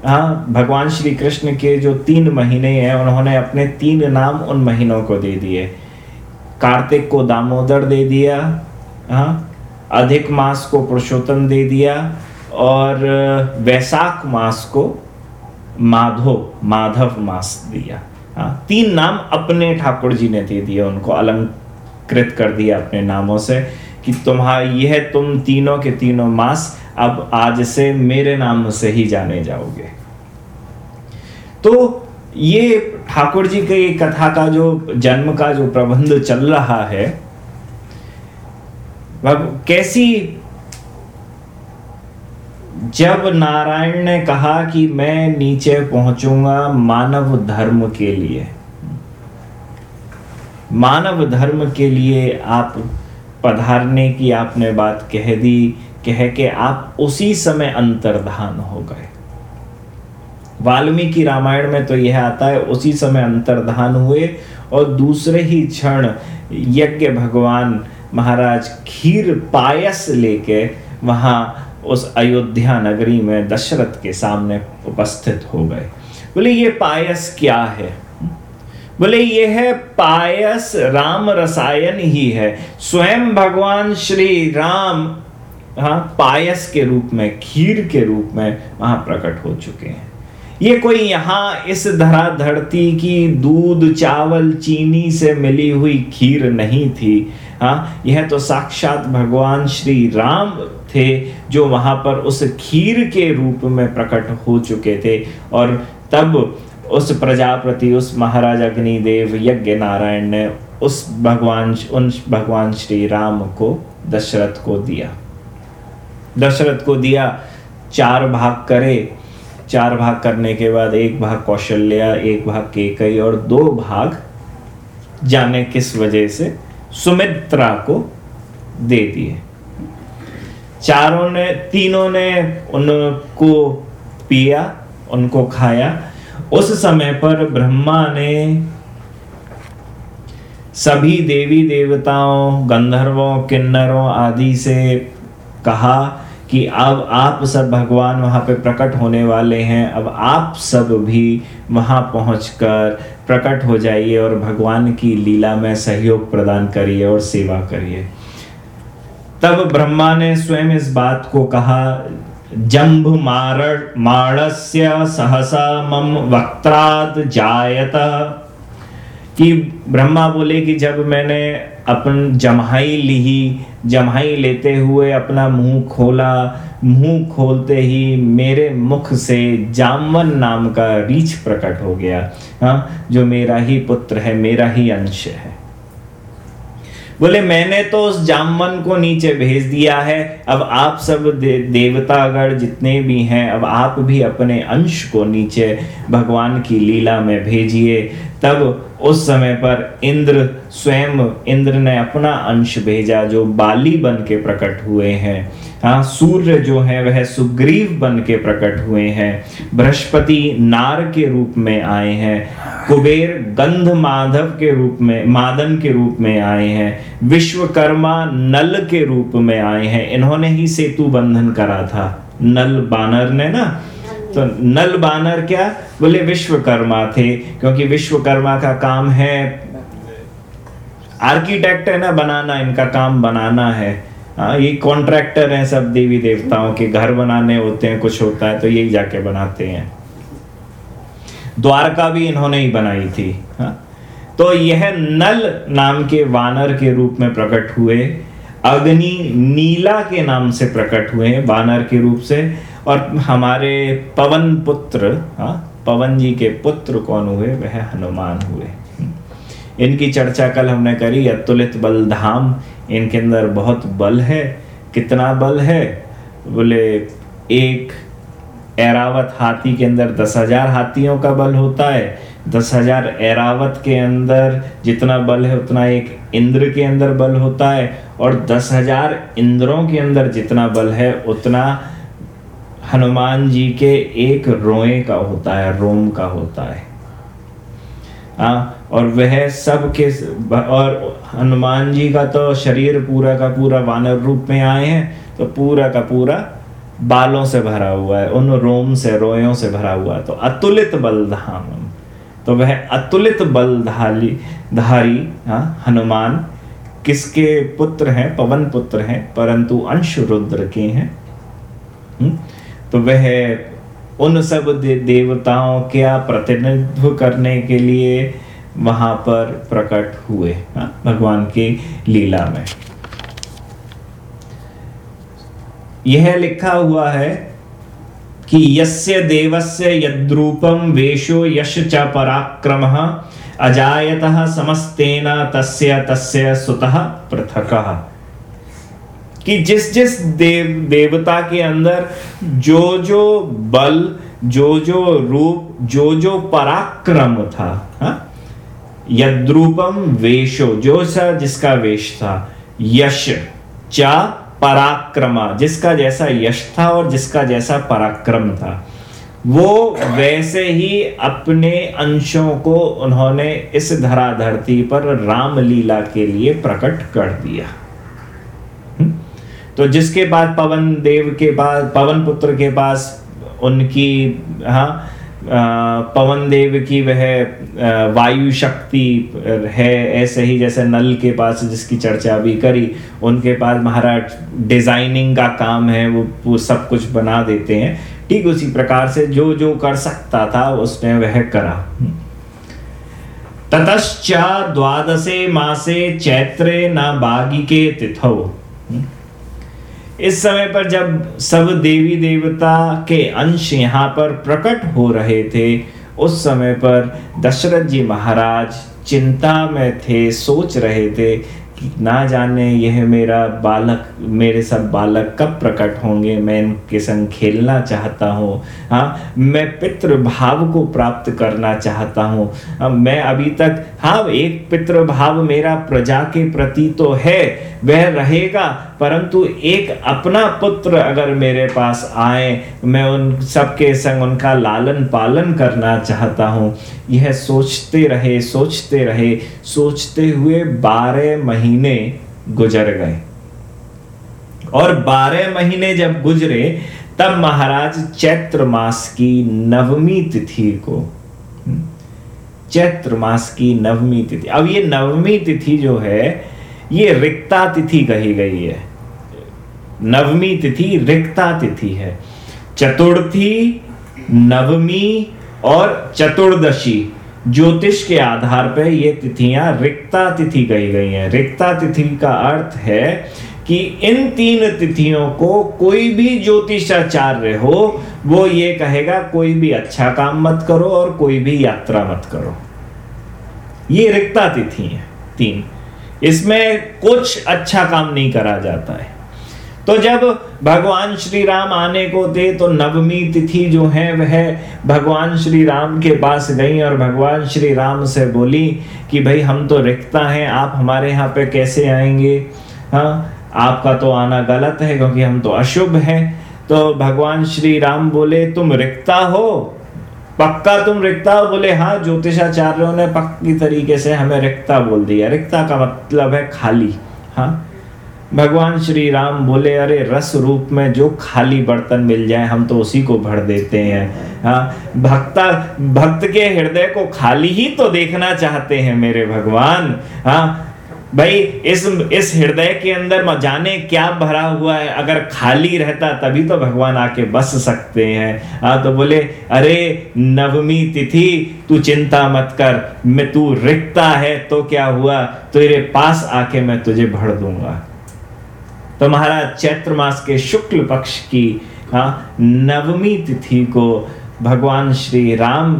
हाँ भगवान श्री कृष्ण के जो तीन महीने हैं उन्होंने अपने तीन नाम उन महीनों को दे दिए। कार्तिक को दामोदर दे दिया हाँ अधिक मास को पुरुषोत्तम दे दिया और वैशाख मास को माधो माधव मास दिया। हाँ तीन नाम अपने ठाकुर जी ने दे दिए, उनको अलंक कृत कर दिया अपने नामों से कि तुम्हारा यह तुम तीनों के तीनों मास अब आज से मेरे नाम से ही जाने जाओगे। तो ये ठाकुर जी के कथा का जो, जन्म का जो प्रबंध चल रहा है कैसी जब नारायण ने कहा कि मैं नीचे पहुंचूँगा मानव धर्म के लिए, मानव धर्म के लिए आप पधारने की आपने बात कह दी, कह के आप उसी समय अंतर्धान हो गए। वाल्मीकि रामायण में तो यह आता है, उसी समय अंतर्धान हुए और दूसरे ही क्षण यज्ञ भगवान महाराज खीर पायस लेके वहाँ उस अयोध्या नगरी में दशरथ के सामने उपस्थित हो गए। बोले, ये पायस क्या है? बोले ये है पायस राम रसायन ही है। स्वयं भगवान श्री राम हाँ पायस के रूप में, खीर के रूप में वहाँ प्रकट हो चुके हैं। ये कोई यहाँ इस धरा धरती की दूध चावल चीनी से मिली हुई खीर नहीं थी। हाँ यह तो साक्षात भगवान श्री राम थे जो वहाँ पर उस खीर के रूप में प्रकट हो चुके थे और तब उस प्रजापति, उस महाराज अग्निदेव यज्ञ नारायण ने उस भगवान, उन भगवान श्री राम को दशरथ को दिया। दशरथ को दिया, चार भाग करे। चार भाग करने के बाद एक भाग कौशल्या, एक भाग केकई और दो भाग जाने किस वजह से? सुमित्रा को दे दिए। चारों ने, तीनों ने उनको पिया, उनको खाया। उस समय पर ब्रह्मा ने सभी देवी देवताओं, गंधर्वों, किन्नरों आदि से कहा कि अब आप सब भगवान वहाँ पे प्रकट होने वाले हैं, अब आप सब भी वहाँ पहुंचकर प्रकट हो जाइए और भगवान की लीला में सहयोग प्रदान करिए और सेवा करिए। तब ब्रह्मा ने स्वयं इस बात को कहा, जम्भ मार माणस्य सहसा मम वक्त्राद जायत। कि ब्रह्मा बोले कि जब मैंने अपन जमहाई ली जमहाई लेते हुए अपना मुँह खोला मुँह खोलते ही मेरे मुख से जामवन नाम का रीछ प्रकट हो गया। हाँ जो मेरा ही पुत्र है मेरा ही अंश है। बोले मैंने तो उस जामवन को नीचे भेज दिया है। अब आप सब दे, देवतागढ़ जितने भी हैं अब आप भी अपने अंश को नीचे भगवान की लीला में भेजिए। तब उस समय पर इंद्र स्वयं, इंद्र ने अपना अंश भेजा जो बाली बन के प्रकट हुए हैं। हाँ सूर्य जो है, वह सुग्रीव बन के प्रकट हुए हैं। बृहस्पति नार के रूप में आए हैं। कुबेर गंध माधव के रूप में, मादन के रूप में आए हैं। विश्वकर्मा नल के रूप में आए हैं। इन्होंने ही सेतु बंधन करा था। नल बानर ने ना तो नल बानर क्या? बोले विश्वकर्मा थे, क्योंकि विश्वकर्मा का काम है आर्किटेक्ट है ना, बनाना, इनका काम बनाना है। हाँ ये कॉन्ट्रैक्टर हैं सब, देवी देवताओं के घर बनाने होते हैं, कुछ होता है तो यही जाके बनाते हैं। द्वारका भी इन्होंने ही बनाई थी। हाँ तो यह नल नाम के वानर के रूप में प्रकट हुए, अग्नि नीला के नाम से प्रकट हुए, वानर के रूप से और हमारे पवन पुत्र हाँ पवन जी के पुत्र कौन हुए? वह हनुमान हुए। इनकी चर्चा कल हमने करी, अतुलित बल धाम इनके अंदर बहुत बल है। कितना बल है? बोले, एक एरावत हाथी के अंदर दस हज़ार हाथियों का बल होता है। दस हज़ार एरावत के अंदर जितना बल है, उतना एक इंद्र के अंदर बल होता है। और दस हज़ार इंद्रों के अंदर जितना बल है, उतना हनुमान जी के एक रोए का होता है रोम का होता है। आ, और वह सब के और हनुमान जी का तो शरीर पूरा का पूरा वानर रूप में आए हैं तो पूरा का पूरा बालों से भरा हुआ है उन रोम से रोयों से भरा हुआ है। तो अतुलित बलधाम तो वह अतुलित बलधारी धारी हाँ हनुमान किसके पुत्र हैं? पवन पुत्र हैं परंतु अंश रुद्र के हैं। हम्म, तो वह उन सब देवताओं का प्रतिनिधित्व करने के लिए वहाँ पर प्रकट हुए हाँ, भगवान की लीला में। यह लिखा हुआ है कि यस्य देवस्य यद्रूपम वेशो यश च पराक्रम अजायतः समस्तेन तस्य तस्य सुतः पृथक। कि जिस जिस देव, देवता के अंदर जो जो बल, जो जो रूप, जो जो पराक्रम था, हा? यद्रूपम वेशो, जो सा जिसका वेश था, यश, चा पराक्रमा, जिसका जैसा यश था और जिसका जैसा पराक्रम था, वो वैसे ही अपने अंशों को उन्होंने इस धरा धरती पर रामलीला के लिए प्रकट कर दिया तो जिसके पास पवन देव के पास पवन पुत्र के पास उनकी हाँ पवन देव की वह वायु शक्ति है ऐसे ही जैसे नल के पास जिसकी चर्चा भी करी उनके पास महाराज डिज़ाइनिंग का काम है वो, वो सब कुछ बना देते हैं। ठीक उसी प्रकार से जो जो कर सकता था उसने वह करा। ततश्चा द्वादशे मासे चैत्रे न बागी के तिथो। इस समय पर जब सब देवी देवता के अंश यहाँ पर प्रकट हो रहे थे, उस समय पर दशरथ जी महाराज चिंता में थे, सोच रहे थे कि ना जाने यह मेरा बालक, मेरे सब बालक कब प्रकट होंगे, मैं इनके संग खेलना चाहता हूँ। हाँ मैं पितृभाव को प्राप्त करना चाहता हूँ। मैं अभी तक हाँ एक पितृभाव मेरा प्रजा के प्रति तो है, वह रहेगा, परंतु एक अपना पुत्र अगर मेरे पास आए, मैं उन सबके संग उनका लालन पालन करना चाहता हूँ। यह सोचते रहे सोचते रहे, सोचते हुए बारह महीने गुजर गए। और बारह महीने जब गुजरे, तब महाराज चैत्र मास की नवमी तिथि को चैत्र मास की नवमी तिथि। अब ये नवमी तिथि जो है, ये रिक्ता तिथि कही गई है। नवमी तिथि रिक्ता तिथि है। चतुर्थी, नवमी और चतुर्दशी ज्योतिष के आधार पर ये तिथियाँ रिक्ता तिथि कही गई हैं। रिक्ता तिथि का अर्थ है कि इन तीन तिथियों को कोई भी ज्योतिषाचार्य हो, वो ये कहेगा, कोई भी अच्छा काम मत करो और कोई भी यात्रा मत करो. ये रिक्ता तिथि है, तीन। इसमें कुछ अच्छा काम नहीं करा जाता है। तो जब भगवान श्री राम आने को थे तो नवमी तिथि जो है, वह भगवान श्री राम के पास गई और भगवान श्री राम से बोली कि, भाई, हम तो रिक्ता हैं, आप हमारे यहाँ पे कैसे आएँगे? हाँ आपका तो आना गलत है क्योंकि हम तो अशुभ हैं। तो भगवान श्री राम बोले, तुम रिक्ता हो। पक्का तुम रिक्ता हो? बोले हाँ ज्योतिषाचार्यों ने पक्की तरीके से हमें रिक्ता बोल दिया। रिक्ता का मतलब है खाली। हाँ? भगवान श्री राम बोले, अरे, रस रूप में जो खाली बर्तन मिल जाए, हम तो उसी को भर देते हैं। हाँ भक्ता, भक्त के हृदय को खाली ही तो देखना चाहते हैं मेरे भगवान। हाँ भाई इस इस हृदय के अंदर जाने क्या भरा हुआ है? अगर खाली रहता तभी तो भगवान आके बस सकते हैं। आ, तो बोले अरे नवमी तिथि तू चिंता मत कर। मैं तू रिक्ता है तो क्या हुआ? तेरे पास आके मैं तुझे भर दूँगा। तो महाराज चैत्र मास के शुक्ल पक्ष की हाँ नवमी तिथि को भगवान श्री राम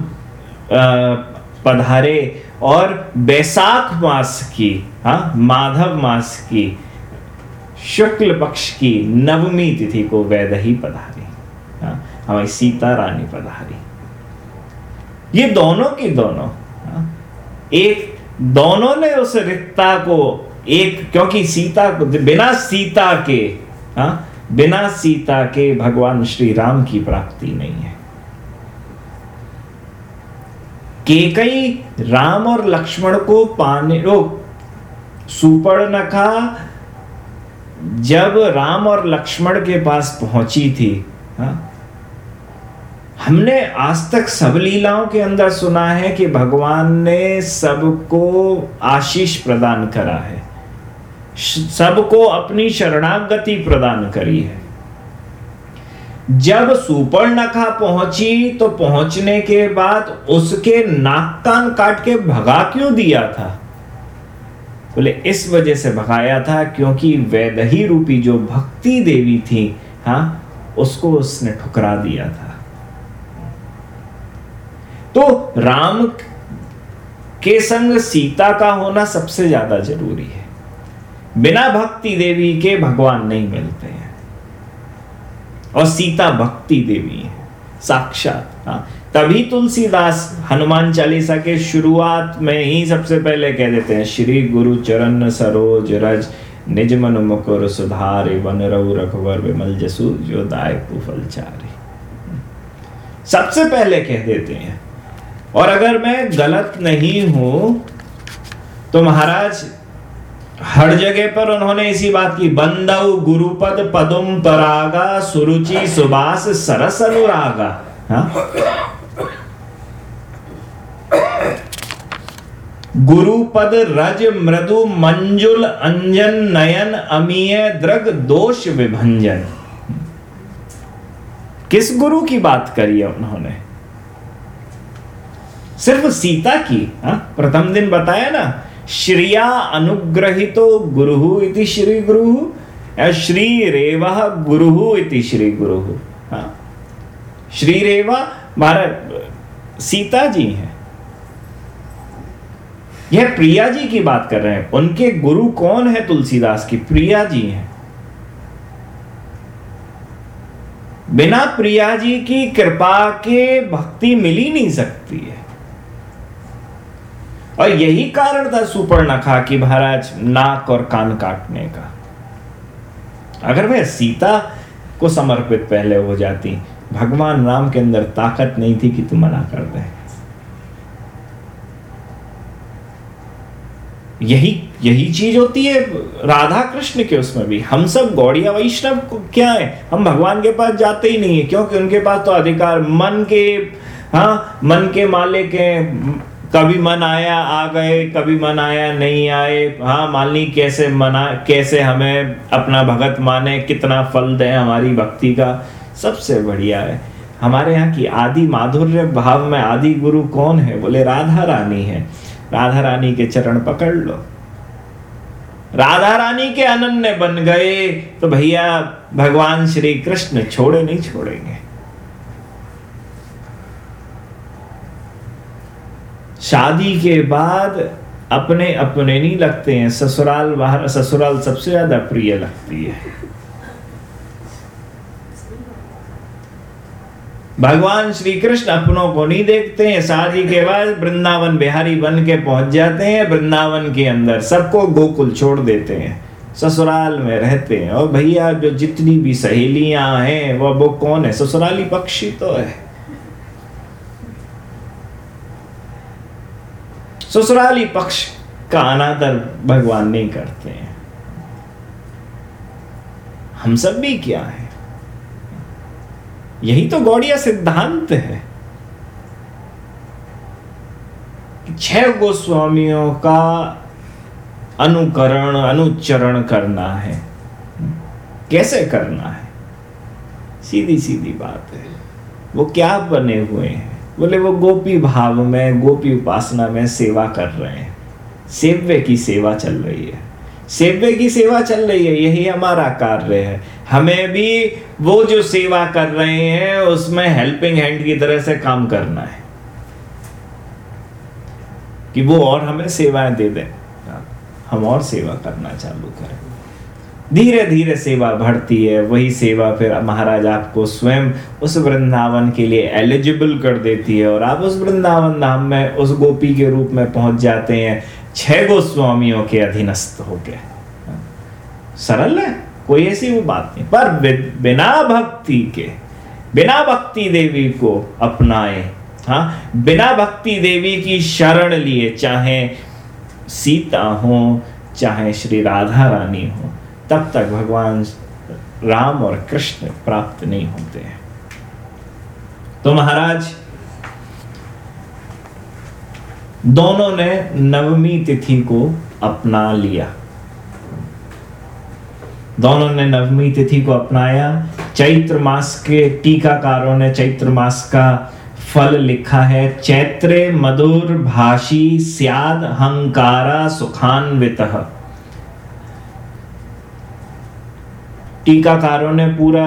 पधारे और बैसाख मास की हाँ माधव मास की शुक्ल पक्ष की नवमी तिथि को वैद ही पधारी हाँ हमारी सीता रानी पधारी। ये दोनों की दोनों हाँ, एक दोनों ने उस रिक्ता को एक क्योंकि सीता को बिना सीता के हाँ बिना सीता के भगवान श्री राम की प्राप्ति नहीं है। केकई राम और लक्ष्मण को पाने रो सुपर्णखा जब राम और लक्ष्मण के पास पहुँची थी, हा? हमने आज तक सब लीलाओं के अंदर सुना है कि भगवान ने सबको आशीष प्रदान करा है सबको अपनी शरणागति प्रदान करी है जब सुपर्णखा पहुँची तो पहुँचने के बाद उसके नाक कान काट के भगा क्यों दिया था? बोले, इस वजह से भगाया था क्योंकि वैदही रूपी जो भक्ति देवी थी हाँ उसको उसने ठुकरा दिया था। तो राम के संग सीता का होना सबसे ज़्यादा ज़रूरी है। बिना भक्ति देवी के भगवान नहीं मिलते हैं। और सीता भक्ति देवी है, साक्षात। हाँ। तभी तुलसीदास हनुमान चालीसा के शुरुआत में ही सबसे पहले कह देते हैं, श्री गुरु चरण सरोज रज, निज मन मुकुर सुधारे, वन रऊ रघुवर विमल जसु, जो दाय कुफल चारे। सबसे पहले कह देते हैं, और अगर मैं गलत नहीं हूँ तो महाराज हर जगह पर उन्होंने इसी बात की बंदव गुरुपद पदुम परागा, सुरुचि सुबास सरस अनुरागा हाँ? गुरुपद रज मृदु मंजुल अंजन नयन अमीय द्रग दोष विभंजन किस गुरु की बात करी है उन्होंने सिर्फ़ सीता की, हा? प्रथम दिन बताया ना श्रिया अनुग्रहितो गुरु इति श्री गुरु या श्री रेव गुरु इति श्री गुरु हाँ। श्री रेवा महाराज सीता जी हैं। यह प्रिया जी की बात कर रहे हैं। उनके गुरु कौन है तुलसीदास की? प्रिया जी हैं। बिना प्रिया जी की कृपा के भक्ति मिल ही नहीं सकती है। और यही कारण था सुपर्णखा की महाराज नाक और कान काटने का। अगर वह सीता को समर्पित पहले हो जाती, भगवान राम के अंदर ताकत नहीं थी कि तुम मना कर दे। यही यही चीज़ होती है राधा कृष्ण के उसमें भी। हम सब गौड़िया वैष्णव क्या है? हम भगवान के पास जाते ही नहीं है, क्योंकि उनके पास तो अधिकार मन के हाँ मन के मालिक हैं कभी मन आया, आ गए, कभी मन आया, नहीं आए। हाँ ली कैसे मना, कैसे हमें अपना भगत माने, कितना फल दे हमारी भक्ति का। सबसे बढ़िया है। हमारे यहाँ की आदि माधुर्य भाव में आदि गुरु कौन है? बोले, राधा रानी है। राधा रानी के चरण पकड़ लो। राधा रानी के अनन्य बन गए। तो भैया, भगवान श्री कृष्ण छोड़े नहीं छोड़ेंगे। शादी के बाद अपने अपने नहीं लगते हैं। ससुराल बाहर, ससुराल सबसे ज़्यादा प्रिय लगती है। भगवान श्री कृष्ण अपनों को नहीं देखते हैं। शादी के बाद वृंदावन बिहारी बन के पहुँच जाते हैं। वृंदावन के अंदर सबको गोकुल छोड़ देते हैं। ससुराल में रहते हैं। और भैया, जो जितनी भी सहेलियाँ हैं, वो वो कौन है? ससुराली पक्षी तो है। ससुराली पक्ष का अनादर भगवान नहीं करते हैं। हम सब भी क्या है? यही तो गौड़िया सिद्धांत है छह गोस्वामियों का अनुकरण अनुचरण करना है। कैसे करना है? सीधी सीधी बात है। वो क्या बने हुए हैं? बोले, वो गोपी भाव में, गोपी उपासना में सेवा कर रहे हैं। सेव्य की सेवा चल रही है। सेव्य की सेवा चल रही है, यही हमारा कार्य है। हमें भी वो जो सेवा कर रहे हैं, उसमें हेल्पिंग हैंड की तरह से काम करना है। कि वो और हमें सेवाएँ दे दें। हम और सेवा करना चालू करें। धीरे धीरे सेवा बढ़ती है। वही सेवा फिर महाराज आपको स्वयं उस वृंदावन के लिए एलिजिबल कर देती है और आप उस वृंदावन धाम में, उस गोपी के रूप में पहुँच जाते हैं। छह गोस्वामियों के अधीनस्थ हो गए। सरल है, कोई ऐसी वो बात नहीं। पर बिना भक्ति के, बिना भक्ति देवी को अपनाए हाँ बिना भक्ति देवी की शरण लिए, चाहे सीता हो, चाहे श्री राधा रानी हो तब तक भगवान राम और कृष्ण प्राप्त नहीं होते हैं। तो महाराज, दोनों ने नवमी तिथि को अपना लिया। दोनों ने नवमी तिथि को अपनाया। चैत्र मास के टीकाकारों ने चैत्र मास का फल लिखा है, चैत्रे मधुर भाषी सियाद हंकारा सुखान्वित। टीकाकारों ने पूरा,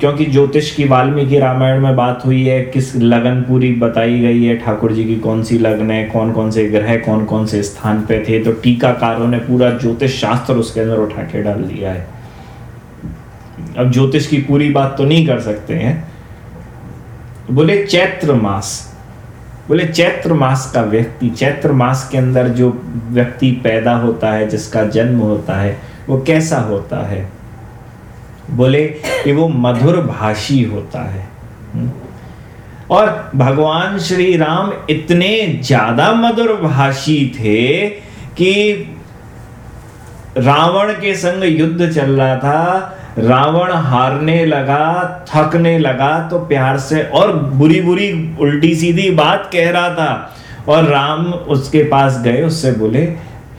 क्योंकि ज्योतिष की वाल्मीकि रामायण में बात हुई है, किस लगन पूरी बताई गई है, ठाकुर जी की कौन सी लगन है कौन कौन से ग्रह कौन कौन से स्थान पे थे तो टीकाकारों ने पूरा ज्योतिष शास्त्र उसके अंदर उठा के डाल दिया है। अब ज्योतिष की पूरी बात तो नहीं कर सकते हैं। बोले, चैत्र मास, बोले, चैत्र मास का व्यक्ति, चैत्र मास के अंदर जो व्यक्ति पैदा होता है, जिसका जन्म होता है, वो कैसा होता है? बोले कि वो मधुर भाषी होता है हम्म। और भगवान श्री राम इतने ज़्यादा मधुर भाषी थे कि रावण के संग युद्ध चल रहा था, रावण हारने लगा, थकने लगा तो प्यार से और बुरी बुरी उल्टी सीधी बात कह रहा था और राम उसके पास गए, उससे बोले,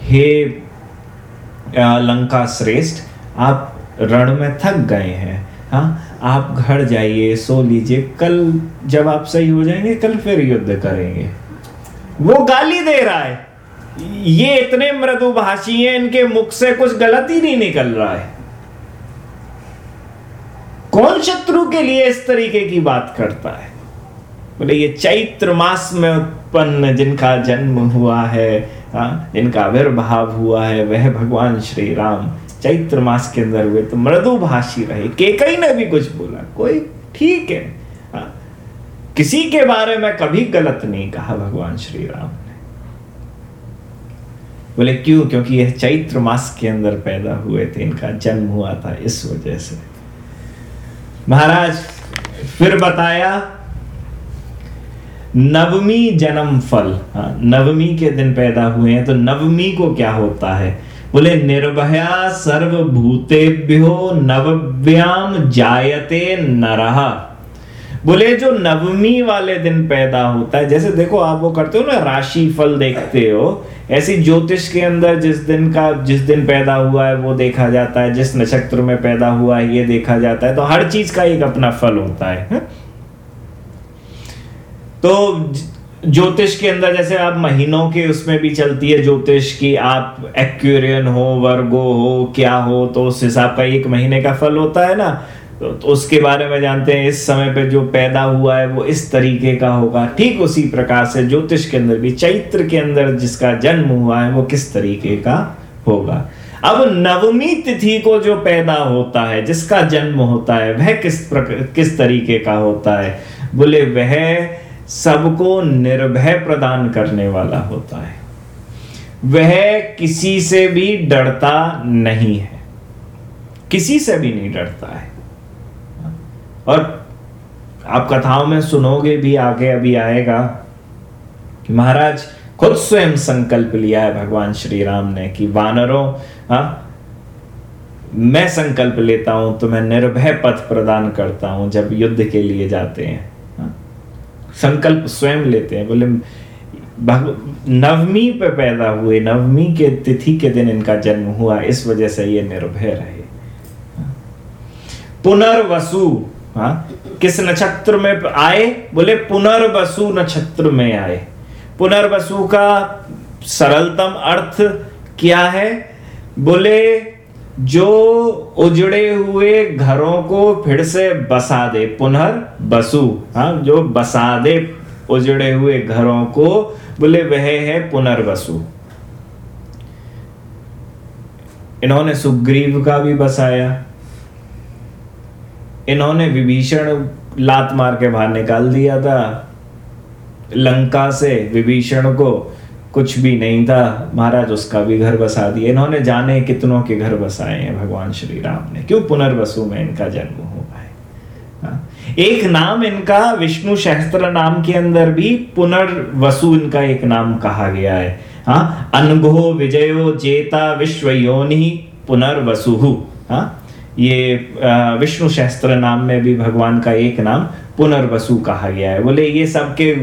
हे लंका श्रेष्ठ, आप रण में थक गए हैं। हाँ आप घर जाइए सो लीजिए कल जब आप सही हो जाएँगे कल फिर युद्ध करेंगे। वो गाली दे रहा है। ये इतने मृदुभाषी हैं इनके मुख से कुछ गलत ही नहीं निकल रहा है। कौन शत्रु के लिए इस तरीके की बात करता है? बोले ये चैत्र मास में उत्पन्न जिनका जन्म हुआ है हाँ, जिनका आविर्भाव हुआ है वह भगवान श्री राम चैत्र मास के अंदर हुए तो मृदुभाषी रहे। केकई ने भी कुछ बोला। कोई ठीक है। हाँ, किसी के बारे में कभी गलत नहीं कहा भगवान श्री राम ने। बोले क्यों? क्योंकि यह चैत्र मास के अंदर पैदा हुए थे। इनका जन्म हुआ था इस वजह से। महाराज फिर बताया नवमी जन्म फल। हाँ, नवमी के दिन पैदा हुए हैं तो नवमी को क्या होता है? बोले, निर्भया सर्वभूतेभ्यो नव्याम जायते नरहा बोले, जो नवमी वाले दिन पैदा होता है, जैसे देखो आप वो करते हो ना राशि फल देखते हो, ऐसी ज्योतिष के अंदर जिस दिन का, जिस दिन पैदा हुआ है, वो देखा जाता है, जिस नक्षत्र में पैदा हुआ है, ये देखा जाता है तो हर चीज़ का एक अपना फल होता है? तो ज्योतिष के अंदर जैसे आप महीनों के उसमें भी चलती है ज्योतिष की आप एक्वेरियन हो वर्गो हो क्या हो तो उस हिसाब का एक महीने का फल होता है ना। तो, तो उसके बारे में जानते हैं इस समय पे जो पैदा हुआ है वो इस तरीके का होगा। ठीक उसी प्रकार से ज्योतिष के अंदर भी चैत्र के अंदर जिसका जन्म हुआ है वो किस तरीके का होगा। अब नवमी तिथि को जो पैदा होता है जिसका जन्म होता है वह किस किस तरीके का होता है? बोले वह सबको निर्भय प्रदान करने वाला होता है। वह किसी से भी डरता नहीं है। किसी से भी नहीं डरता है। और आप कथाओं में सुनोगे भी, आगे अभी आएगा कि महाराज खुद स्वयं संकल्प लिया है भगवान श्री राम ने कि, वानरों, हा? मैं संकल्प लेता हूँ तो मैं निर्भय पथ प्रदान करता हूँ जब युद्ध के लिए जाते हैं। संकल्प स्वयं लेते हैं। बोले नवमी पे पैदा हुए, नवमी के तिथि के दिन इनका जन्म हुआ, इस वजह से ये निर्भय रहे। पुनर्वसु हाँ? किस नक्षत्र में आए? बोले, पुनर्वसु नक्षत्र में आए। पुनर्वसु का सरलतम अर्थ क्या है? बोले जो उजड़े हुए घरों को फिर से बसा दे पुनर् बसु। हाँ जो बसा दे उजड़े हुए घरों को, बोले वह है पुनर्वसु। इन्होंने सुग्रीव का भी बसाया। इन्होंने विभीषण लात मार के बाहर निकाल दिया था। लंका से विभीषण को कुछ भी नहीं था। महाराज उसका भी घर बसा दिए। इन्होंने जाने कितनों के घर बसाए हैं भगवान श्री राम ने। क्यों पुनर्वसु में इनका जन्म है हाँ। एक नाम इनका विष्णु सहस्त्र नाम के अंदर भी पुनर्वसु इनका एक नाम कहा गया है। हाँ। अनघो विजयो जेता विश्व योनि पुनर्वसु। हाँ। ये विष्णु सहस्त्र नाम में भी भगवान का एक नाम पुनर्वसु कहा गया है। बोले, ये सबके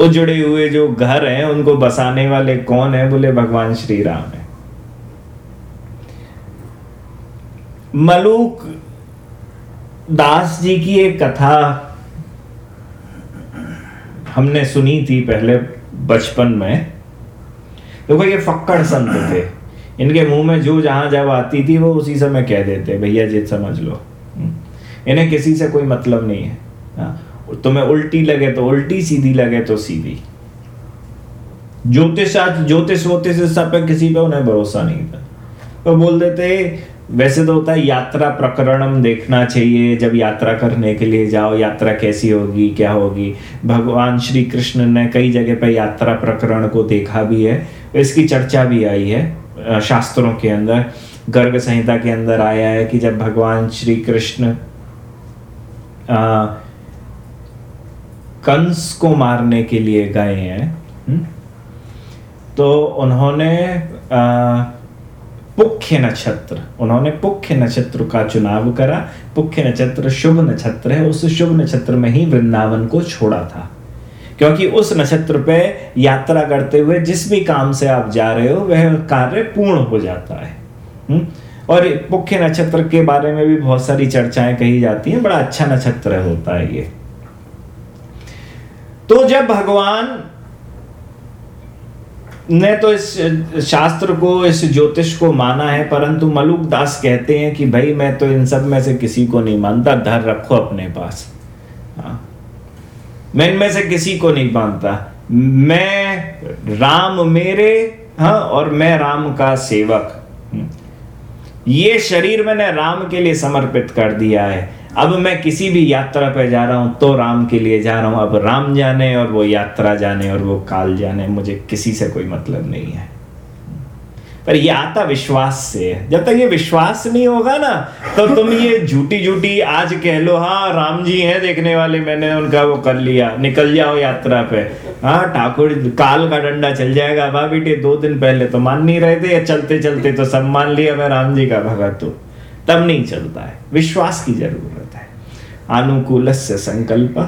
उजड़े हुए जो घर हैं, उनको बसाने वाले कौन है? बोले, भगवान श्री राम है। मलूक दास जी की एक कथा हमने सुनी थी पहले बचपन में। देखो, ये फक्कड़ संत थे। इनके मुँह में जो जहाँ जब आती थी, वो उसी समय कह देते, भैया जी, समझ लो। हम्म। इन्हें किसी से कोई मतलब नहीं है। हाँ। तुम्हें उल्टी लगे तो उल्टी, सीधी लगे तो सीधी। ज्योतिष ज्योतिष वोतिष सब पे किसी पे उन्हें भरोसा नहीं था। तो बोल देते, वैसे तो होता है यात्रा प्रकरणम देखना चाहिए, जब यात्रा करने के लिए जाओ, यात्रा कैसी होगी, क्या होगी। भगवान श्री कृष्ण ने कई जगह पर यात्रा प्रकरण को देखा भी है। इसकी चर्चा भी आई है शास्त्रों के अंदर। गर्ग संहिता के अंदर आया है कि जब भगवान श्री कृष्ण कंस को मारने के लिए गए हैं हम्म? तो उन्होंने पुख्य नक्षत्र, उन्होंने पुख्य नक्षत्र का चुनाव करा पुख्य नक्षत्र शुभ नक्षत्र है, उस शुभ नक्षत्र में ही वृंदावन को छोड़ा था क्योंकि उस नक्षत्र पे यात्रा करते हुए जिस भी काम से आप जा रहे हो, वह कार्य पूर्ण हो जाता है हुँ? और पुख्य नक्षत्र के बारे में भी बहुत सारी चर्चाएँ कही जाती हैं, बड़ा अच्छा नक्षत्र होता है ये तो जब भगवान ने तो इस शास्त्र को, इस ज्योतिष को माना है, परंतु मलुक दास कहते हैं कि भाई मैं तो इन सब में से किसी को नहीं मानता, धर रखो अपने पास। हाँ। मैं इनमें से किसी को नहीं मानता। मैं राम मेरे हाँ और मैं राम का सेवक। ये शरीर मैंने राम के लिए समर्पित कर दिया है। अब मैं किसी भी यात्रा पे जा रहा हूँ तो राम के लिए जा रहा हूँ। अब राम जाने और वो यात्रा जाने और वो काल जाने, मुझे किसी से कोई मतलब नहीं है। पर ये आता विश्वास से। है जब तक ये विश्वास नहीं होगा ना तो तुम ये झूठी झूठी आज कह लो हाँ राम जी हैं देखने वाले, मैंने उनका वो कर लिया, निकल जाओ यात्रा पे। हाँ ठाकुर, काल का डंडा चल जाएगा। वाह बेटे, दो दिन पहले तो मान नहीं रहे थे चलते चलते तो सब मान लिया, मैं राम जी का भगत हूँ। तब नहीं चलता है। विश्वास की ज़रूरत है। अनुकूल से संकल्प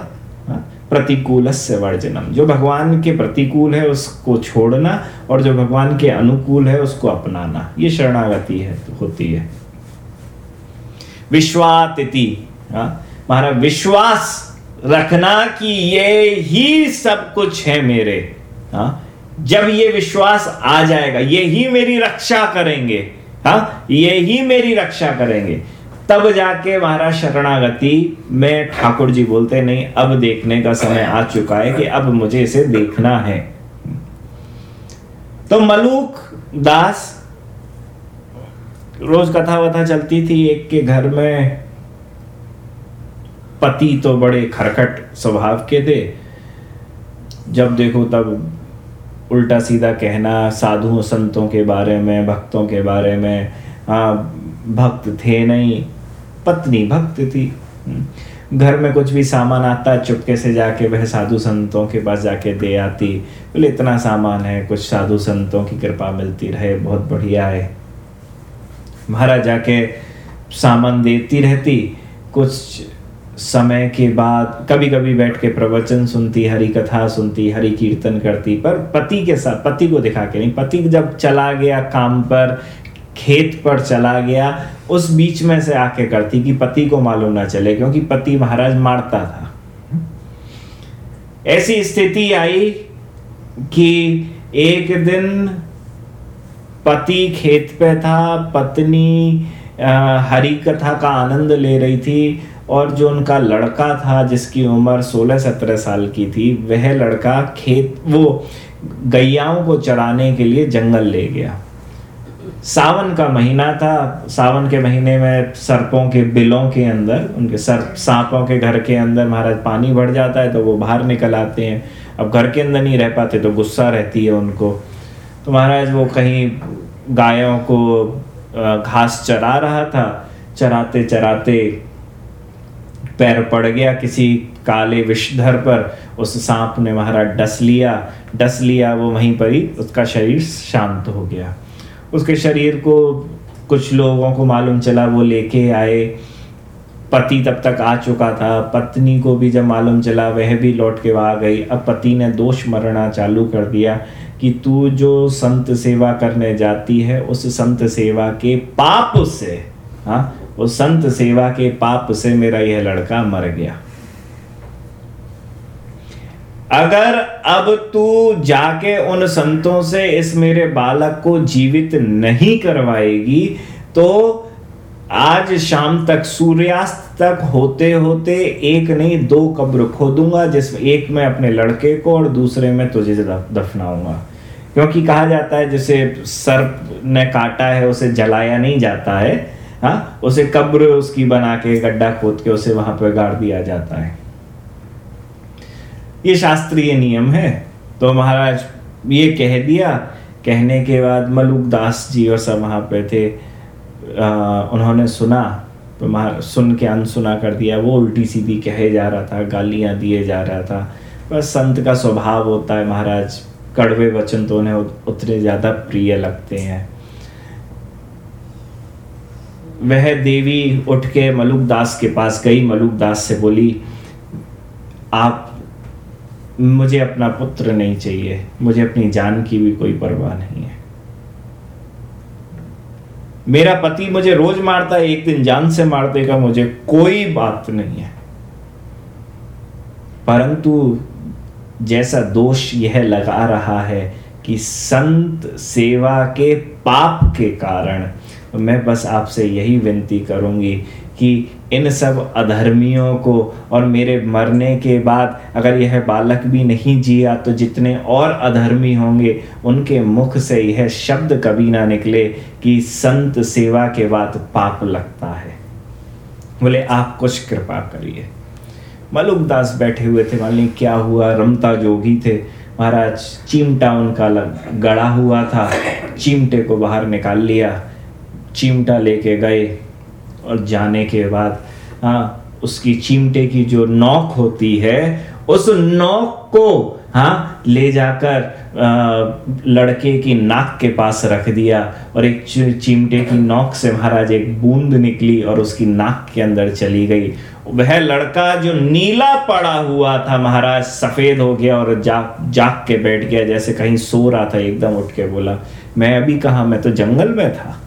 हाँ? प्रतिकूल से वर्जनम। जो भगवान के प्रतिकूल है, उसको छोड़ना और जो भगवान के अनुकूल है, उसको अपनाना। ये शरणागति है तो होती है। विश्वातिथि हमारा विश्वास रखना कि ये ही सब कुछ है मेरे। हाँ जब ये विश्वास आ जाएगा, ये ही मेरी रक्षा करेंगे। हा? ये ही मेरी रक्षा करेंगे तब जाके महाराज शरणागति, में ठाकुर जी बोलते नहीं, अब देखने का समय आ चुका है कि अब मुझे इसे देखना है तो मलूक दास, रोज कथा वथा चलती थी, एक के घर में पति तो बड़े खरकट स्वभाव के थे जब देखो तब उल्टा सीधा कहना साधुओं संतों के बारे में, भक्तों के बारे में हाँ भक्त थे नहीं, पत्नी भक्त थी। हम्म। घर में कुछ भी सामान आता, चुपके से जाके वह साधु संतों के पास जाके दे आती। बोले, इतना सामान है, कुछ साधु संतों की कृपा मिलती रहे, बहुत बढ़िया है। महाराज जाके सामान देती रहती, कुछ समय के बाद कभी कभी बैठ के प्रवचन सुनती हरी कथा सुनती हरि कीर्तन करती, पर पति के साथ, पति को दिखा के नहीं, पति जब चला गया काम पर, खेत पर चला गया, उस बीच में से आके करती कि पति को मालूम ना चले, क्योंकि पति महाराज मारता था। ऐसी स्थिति आई कि एक दिन पति खेत पे था, पत्नी हरी कथा का आनंद ले रही थी और जो उनका लड़का था जिसकी उम्र 16-17 साल की थी, वह लड़का खेत, वो गैयाओं को चराने के लिए जंगल ले गया। सावन का महीना था। सावन के महीने में सर्पों के बिलों के अंदर, उनके सर्प, सांपों के घर के अंदर महाराज पानी बढ़ जाता है तो वो बाहर निकल आते हैं। अब घर के अंदर नहीं रह पाते तो गुस्सा रहती है उनको। तो महाराज वो कहीं गायों को घास चरा रहा था। चराते चराते पैर पड़ गया किसी काले विषधर पर। उस सांप ने महाराज डस लिया डस लिया, वो वहीं पर ही उसका शरीर शांत हो गया। उसके शरीर को कुछ लोगों को मालूम चला, वो लेके आए। पति तब तक आ चुका था। पत्नी को भी जब मालूम चला, वह भी लौट के वहाँ गई। अब पति ने दोष मरना चालू कर दिया कि तू जो संत सेवा करने जाती है, उस संत सेवा के पाप से हाँ उस संत सेवा के पाप से मेरा यह लड़का मर गया। अगर अब तू जाके उन संतों से इस मेरे बालक को जीवित नहीं करवाएगी तो आज शाम तक, सूर्यास्त तक होते होते एक नहीं, दो कब्र खोदूँगा जिसमें एक में अपने लड़के को और दूसरे में तुझे दफनाऊँगा। क्योंकि कहा जाता है, जिसे सर्प ने काटा है, उसे जलाया नहीं जाता है। हाँ उसे कब्र उसकी बना के गड्ढा खोद के उसे वहाँ पर गाड़ दिया जाता है। ये शास्त्रीय नियम है। तो महाराज ये कह दिया। कहने के बाद मलुक दास जी और सब वहाँ पे थे। आ, उन्होंने सुना। तो सुन के अनसुना कर दिया। वो उल्टी सीधी कहे जा रहा था गालियाँ दिए जा रहा था। बस संत का स्वभाव होता है महाराज। कड़वे वचन तो उन्हें उतने ज़्यादा प्रिय लगते हैं। वह देवी उठ के मलुक दास के पास गई। मलुक दास से बोली, आप, मुझे अपना पुत्र नहीं चाहिए। मुझे अपनी जान की भी कोई परवाह नहीं है। मेरा पति मुझे रोज मारता है, एक दिन जान से मार देगा, मुझे कोई बात नहीं है। परंतु जैसा दोष यह लगा रहा है कि संत सेवा के पाप के कारण मैं बस आपसे यही विनती करूँगी कि इन सब अधर्मियों को और मेरे मरने के बाद अगर यह बालक भी नहीं जिया तो जितने और अधर्मी होंगे, उनके मुख से यह शब्द कभी ना निकले कि संत सेवा के बाद पाप लगता है। बोले, आप कुछ कृपा करिए। मलुक दास बैठे हुए थे मान क्या हुआ? रमता जोगी थे। महाराज चिमटा उनका गड़ा हुआ था। चिमटे को बाहर निकाल लिया। चिमटा लेके गए और जाने के बाद हाँ उसकी चिमटे की जो नोक होती है, उस नोक को हाँ ले जाकर लड़के की नाक के पास रख दिया और एक चिमटे की नोक से महाराज एक बूंद निकली और उसकी नाक के अंदर चली गई। वह लड़का जो नीला पड़ा हुआ था, महाराज सफ़ेद हो गया और जाग जाग के बैठ गया, जैसे कहीं सो रहा था, एकदम उठ के बोला, मैं अभी कहा? मैं तो जंगल में था।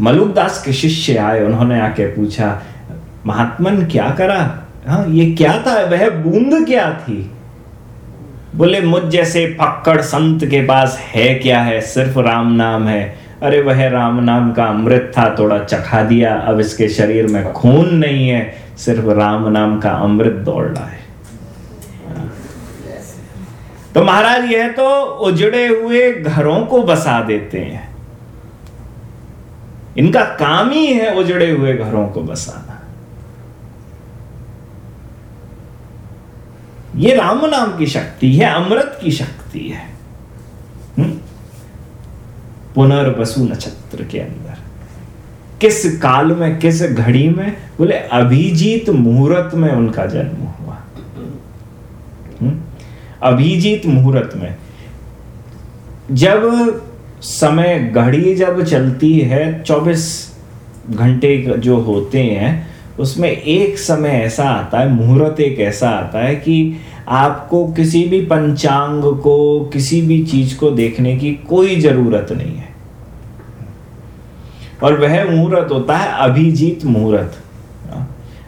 मलुक दास के शिष्य आए, उन्होंने आके पूछा, महात्मन, क्या करा? हाँ ये क्या था? वह बूंद क्या थी? बोले, मुझ जैसे पक्कड़ संत के पास है क्या है? सिर्फ़ राम नाम है। अरे, वह राम नाम का अमृत था, थोड़ा चखा दिया। अब इसके शरीर में खून नहीं है, सिर्फ़ राम नाम का अमृत दौड़ रहा है। तो महाराज, यह तो उजड़े हुए घरों को बसा देते हैं। इनका काम ही है उजड़े हुए घरों को बसाना। ये राम नाम की शक्ति है, अमृत की शक्ति है। हम्म? पुनर्वसु नक्षत्र के अंदर। किस काल में, किस घड़ी में? बोले, अभिजीत मुहूर्त में उनका जन्म हुआ। हम्म? अभिजीत मुहूर्त में। जब समय घड़ी जब चलती है, चौबीस घंटे जो होते हैं, उसमें एक समय ऐसा आता है, मुहूर्त एक ऐसा आता है कि आपको किसी भी पंचांग को, किसी भी चीज़ को देखने की कोई ज़रूरत नहीं है। और वह मुहूर्त होता है अभिजीत मुहूर्त।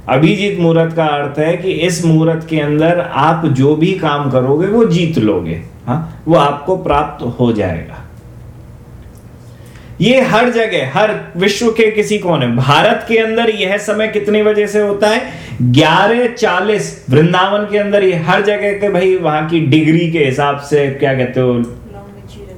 अभिजीत मुहूर्त का अर्थ है कि इस मुहूर्त के अंदर आप जो भी काम करोगे, वो जीत लोगे। हाँ वो आपको प्राप्त हो जाएगा। ये हर जगह हर विश्व के किसी कोने भारत के अंदर यह समय कितने बजे से होता है? ग्यारह चालीस। वृंदावन के अंदर ये हर जगह के भाई वहाँ की डिग्री के हिसाब से क्या कहते हो?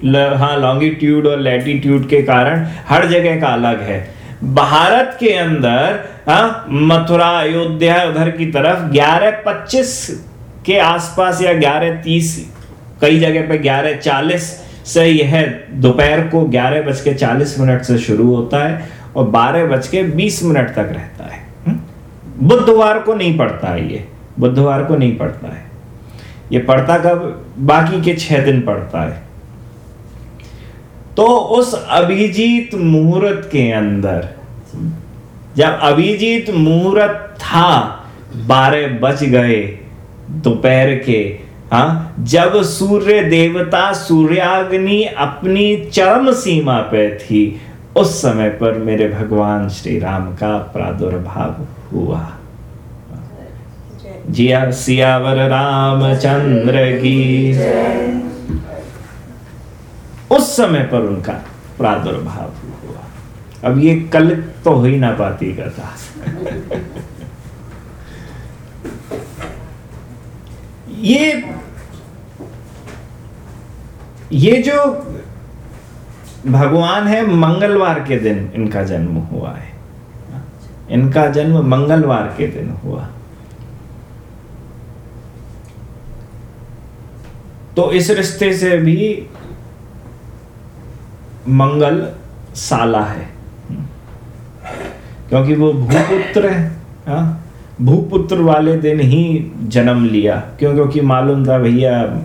ल, हाँ लॉन्गिट्यूड और लैटिट्यूड के कारण हर जगह का अलग है। भारत के अंदर हाँ मथुरा अयोध्या उधर की तरफ़ ग्यारह पच्चीस के आसपास या ग्यारह तीस कई जगह पे ग्यारह चालीस से यह दोपहर को ग्यारह बज के चालीस मिनट से शुरू होता है और बारह बज के बीस मिनट तक रहता है। हम्म? बुधवार को नहीं पड़ता है ये। बुधवार को नहीं पड़ता है। ये पड़ता कब? बाकी के छह दिन पड़ता है। तो उस अभिजीत मुहूर्त के अंदर, जब अभिजीत मुहूर्त था, बारह बज गए दोपहर के हाँ? जब सूर्य देवता सूर्याग्नि अपनी चरम सीमा पे थी, उस समय पर मेरे भगवान श्री राम का प्रादुर्भाव हुआ। जिया सियावर रामचंद्र की। उस समय पर उनका प्रादुर्भाव हुआ। अब ये कल तो हो ही ना पाती कथा। ये ये जो भगवान है, मंगलवार के दिन इनका जन्म हुआ है। इनका जन्म मंगलवार के दिन हुआ। तो इस रिश्ते से भी मंगल साला है। क्योंकि वो भूपुत्र है हाँ? भूपुत्र वाले दिन ही जन्म लिया, क्यों? क्योंकि मालूम था, भैया,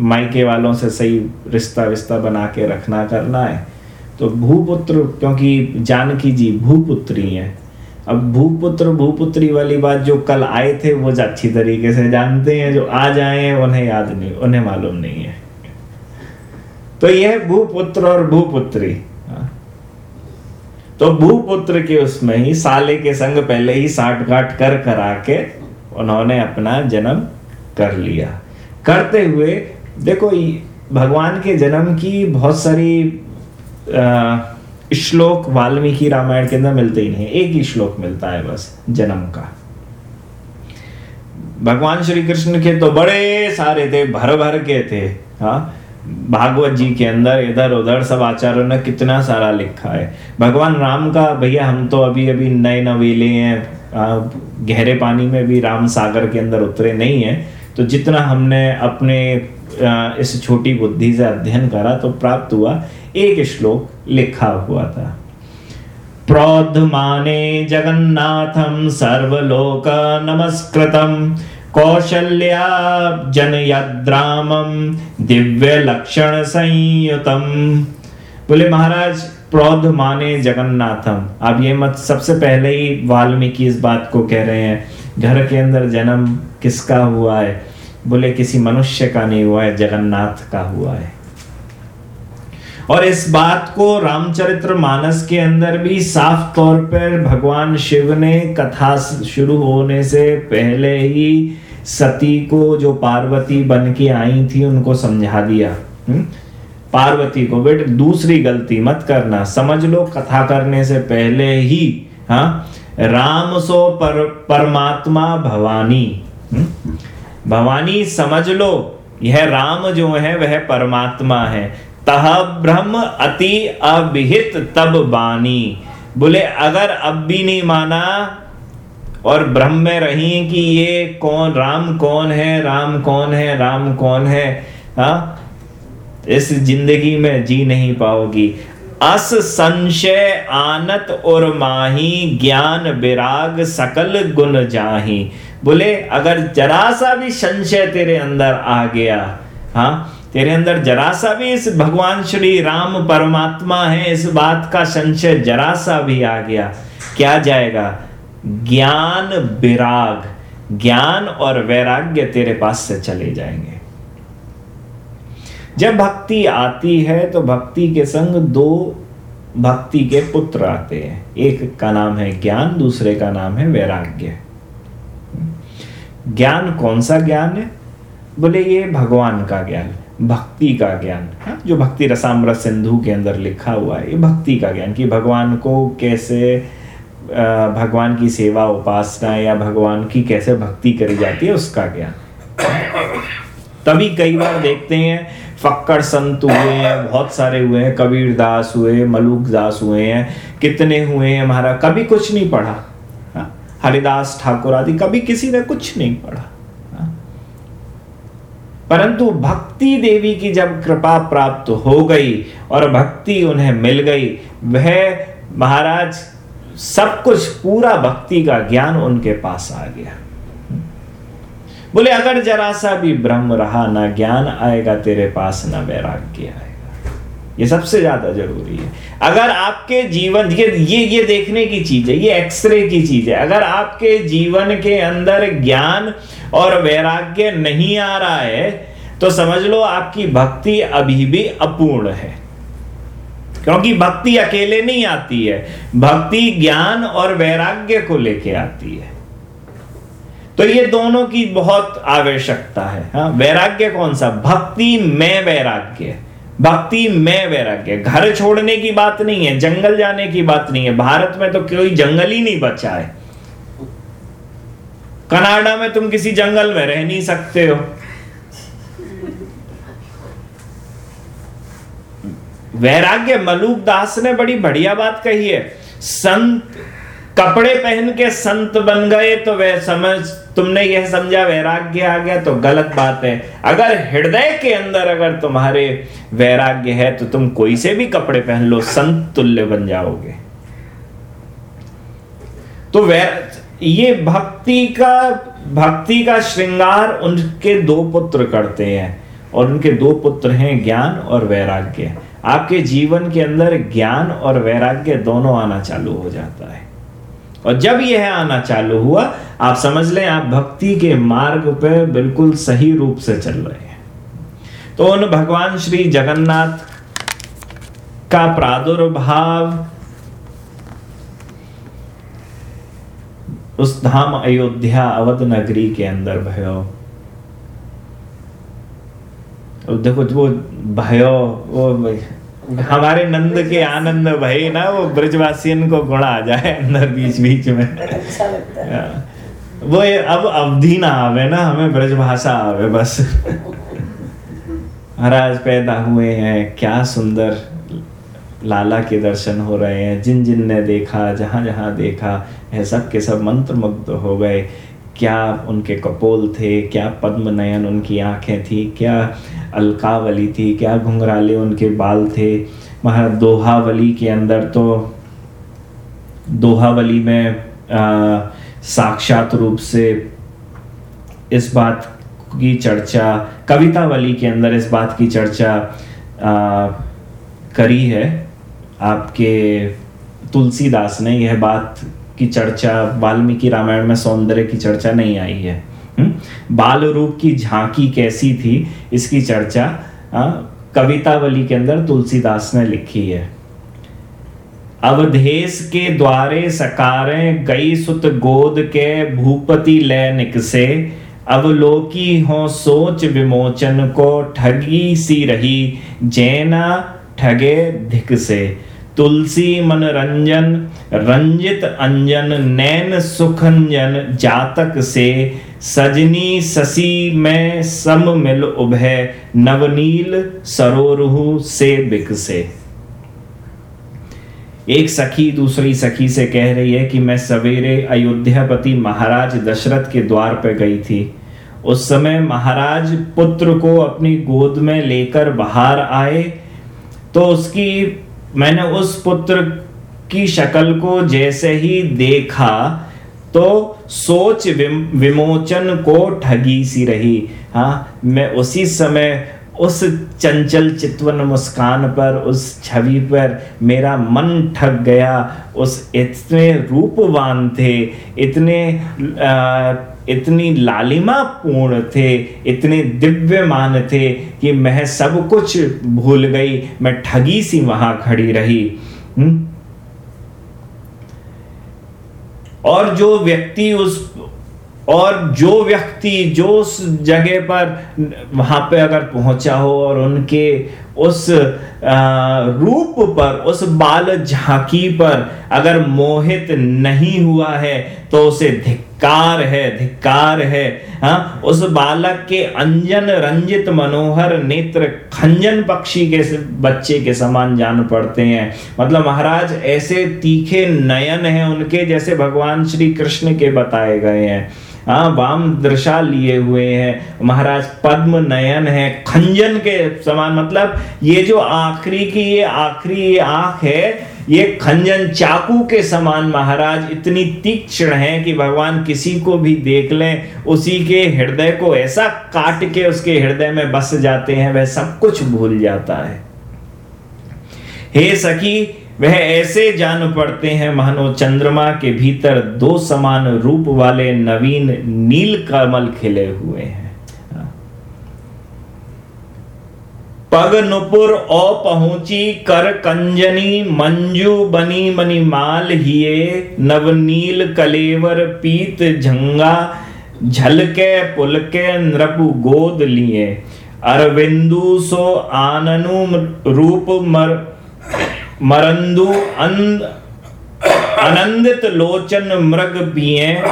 मायके वालों से सही रिश्ता विश्ता बना के रखना करना है। तो भूपुत्र, क्योंकि जानकी जी भूपुत्री हैं। अब भूपुत्र, भूपुत्री वाली बात जो कल आए थे, वो अच्छी तरीके से जानते हैं, जो आज आए हैं, उन्हें याद नहीं, उन्हें मालूम नहीं है। तो यह भूपुत्र और भूपुत्री। तो भूपुत्र के उसमें ही, साले के संग पहले ही साठ गाठ कर करा के उन्होंने अपना जन्म कर लिया। करते हुए, देखो भगवान के जन्म की बहुत सारी श्लोक वाल्मीकि रामायण के अंदर मिलते ही नहीं एक ही श्लोक मिलता है बस, जन्म का। भगवान श्री कृष्ण के तो बड़े सारे थे भर भर के थे हाँ। भागवत जी के अंदर इधर उधर सब आचार्यों ने कितना सारा लिखा है। भगवान राम का, भैया, हम तो अभी अभी नए नवेले हैं गहरे पानी में भी राम सागर के अंदर उतरे नहीं है। तो जितना हमने अपने इस छोटी बुद्धि से अध्ययन करा तो प्राप्त हुआ, एक श्लोक लिखा हुआ था। प्रोधमाने जगन्नाथम सर्वलोक नमस्कृतम कौशल्या जनयद्रामम दिव्य लक्षण संयुतम बोले, महाराज प्रौध माने जगन्नाथम। आप ये मत सबसे पहले ही वाल्मीकि इस बात को कह रहे हैं, घर के अंदर जन्म किसका हुआ है? बोले, किसी मनुष्य का नहीं हुआ है, जगन्नाथ का हुआ है। और इस बात को रामचरित्र मानस के अंदर भी साफ़ तौर पर भगवान शिव ने कथा शुरू होने से पहले ही सती को जो पार्वती बन के आई थी, उनको समझा दिया? हम्म? पार्वती को, बेटे, दूसरी गलती मत करना समझ लो, कथा करने से पहले ही, हा राम सो पर, परमात्मा भवानी हुँ? हम्म? भवानी, समझ लो, यह राम जो है, वह परमात्मा है तह ब्रह्म अति अभिहित तब बानी बोले, अगर अब भी नहीं माना और ब्रह्म में रही कि ये कौन, राम कौन है, राम कौन है, राम कौन है, हा? इस ज़िंदगी में जी नहीं पाओगी। अस संशय आनत और माही, ज्ञान विराग सकल गुण जाही। बोले, अगर जरा सा भी संशय तेरे अंदर आ गया हाँ? तेरे अंदर जरा सा भी इस भगवान श्री राम परमात्मा है, इस बात का संशय जरा सा भी आ गया, क्या जाएगा? ज्ञान विराग ज्ञान और वैराग्य तेरे पास से चले जाएँगे। जब भक्ति आती है तो भक्ति के संग दो भक्ति के पुत्र आते हैं। एक का नाम है ज्ञान दूसरे का नाम है वैराग्य। ज्ञान कौन सा ज्ञान है? बोले ये भगवान का ज्ञान भक्ति का ज्ञान। हाँ, जो भक्ति रसामृत सिंधु के अंदर लिखा हुआ है ये भक्ति का ज्ञान कि भगवान को कैसे भगवान की सेवा उपासना या भगवान की कैसे भक्ति करी जाती है उसका ज्ञान। तभी कई बार देखते हैं फक्कड़ संत हुए हैं बहुत सारे हुए हैं कबीर दास हुए मलुक दास हुए हैं कितने हुए हैं हमारा कभी कुछ नहीं पढ़ा। हाँ, हरिदास ठाकुर आदि कभी किसी ने कुछ नहीं पढ़ा। परंतु भक्ति देवी की जब कृपा प्राप्त हो गई और भक्ति उन्हें मिल गई वह महाराज सब कुछ पूरा भक्ति का ज्ञान उनके पास आ गया। बोले, अगर जरा सा भी ब्रह्म रहा, ना ज्ञान आएगा, तेरे पास ना वैराग्य आएगा। ये सबसे ज़्यादा ज़रूरी है। अगर आपके जीवन, ये ये ये देखने की चीज़ है, ये एक्सरे की चीज़ है। अगर आपके जीवन के अंदर ज्ञान और वैराग्य नहीं आ रहा है तो समझ लो आपकी भक्ति अभी भी अपूर्ण है। क्योंकि भक्ति अकेले नहीं आती है। भक्ति ज्ञान और वैराग्य को लेके आती है। तो ये दोनों की बहुत आवश्यकता है हाँ। वैराग्य कौन सा? भक्ति में वैराग्य। भक्ति में वैराग्य। घर छोड़ने की बात नहीं है, जंगल जाने की बात नहीं है। भारत में तो कोई जंगल ही नहीं बचा है। कनाडा में तुम किसी जंगल में रह नहीं सकते हो। वैराग्य मलूक दास ने बड़ी बढ़िया बात कही है। संत, कपड़े पहन के संत बन गए तो वह समझ, तुमने यह समझा वैराग्य आ गया तो गलत बात है। अगर हृदय के अंदर अगर तुम्हारे वैराग्य है तो तुम कोई से भी कपड़े पहन लो, संत तुल्य बन जाओगे। तो वैर ये भक्ति का भक्ति का श्रृंगार उनके दो पुत्र करते हैं और उनके दो पुत्र हैं ज्ञान और वैराग्य। आपके जीवन के अंदर ज्ञान और वैराग्य दोनों आना चालू हो जाता है। और जब यह आना चालू हुआ, आप समझ लें, आप भक्ति के मार्ग पर बिल्कुल सही रूप से चल रहे हैं। तो उन भगवान श्री जगन्नाथ का प्रादुर्भाव, उस धाम अयोध्या अवध नगरी के अंदर भयो देखो वो भयो वो हमारे नंद के आनंद भय ना वो ब्रजवासियन को गुण आ जाए अंदर बीच बीच में। अच्छा लगता है। वो अब अवधि ना आवे ना हमें ब्रजभाषा आवे बस। महाराज पैदा हुए हैं क्या सुंदर लाला के दर्शन हो रहे हैं। जिन जिन ने देखा जहाँ जहाँ देखा है सब के सब मंत्र मुग्ध हो गए। क्या उनके कपोल थे क्या पद्म नयन उनकी आँखें थी क्या अलकावली थी क्या घुंघराले उनके बाल थे महा दोहावली के अंदर तो दोहावली में साक्षात रूप से इस बात की चर्चा कवितावली के अंदर इस बात की चर्चा आ, करी है आपके तुलसीदास ने यह बात की चर्चा वाल्मीकि रामायण में सौंदर्य की चर्चा नहीं आई है? बाल रूप की झांकी कैसी थी, इसकी चर्चा कवितावली के अंदर तुलसीदास ने लिखी है। अवधेश के द्वारे सकारे, गई सुत गोद के भूपति लय निकसे अवलोकी हो सोच विमोचन को, ठगी सी रही जैना ठगे धिक से। तुलसी मन रंजन रंजित अंजन, नैन सुखंजन जातक से सजनी ससी में सम मिल उभय नवनील सरोरुहु से बिकसे। एक सखी दूसरी सखी से कह रही है कि मैं सवेरे अयोध्यापति महाराज दशरथ के द्वार पर गई थी। उस समय महाराज पुत्र को अपनी गोद में लेकर बाहर आए तो उसकी, मैंने उस पुत्र की शक्ल को जैसे ही देखा तो सोच विमोचन को ठगी सी रही। हाँ मैं उसी समय उस चंचल चितवन मुस्कान पर उस छवि पर मेरा मन ठग गया। उस इतने रूपवान थे इतने आ, इतनी लालिमा पूर्ण थे इतने दिव्यमान थे कि मैं सब कुछ भूल गई। मैं ठगी सी वहाँ खड़ी रही। हुँ? और जो व्यक्ति उस, और जो व्यक्ति जो उस जगह पर वहाँ पे अगर पहुँचा हो और उनके उस रूप पर, उस बाल झांकी पर अगर मोहित नहीं हुआ है तो उसे धिक्कार है धिक्कार है। हाँ उस बालक के अंजन रंजित मनोहर नेत्र खंजन पक्षी के बच्चे के समान जान पड़ते हैं। मतलब महाराज, ऐसे तीखे नयन हैं उनके जैसे भगवान श्री कृष्ण के बताए गए हैं। हाँ वाम दृशा लिए हुए हैं। महाराज, पद्म नयन है, खंजन के समान मतलब ये जो आखिरी की ये आखिरी आँख है, ये खंजन चाकू के समान, महाराज, इतनी तीक्ष्ण है कि भगवान किसी को भी देख लें, उसी के हृदय को ऐसा काट के उसके हृदय में बस जाते हैं, वह सब कुछ भूल जाता है। हे सखी वह ऐसे जान पड़ते हैं मानो चंद्रमा के भीतर दो समान रूप वाले नवीन नील कमल खिले हुए हैं। पग नुपुर ओ पहुँची कर कंजनी मंजू बनी मनी माल हिए नवनील कलेवर पीत झंगा, झलके पुलके नृपु गोद लिए अरविंदु सो आननु रूप मर मरंदु अंद आनंदित लोचन मृग पिए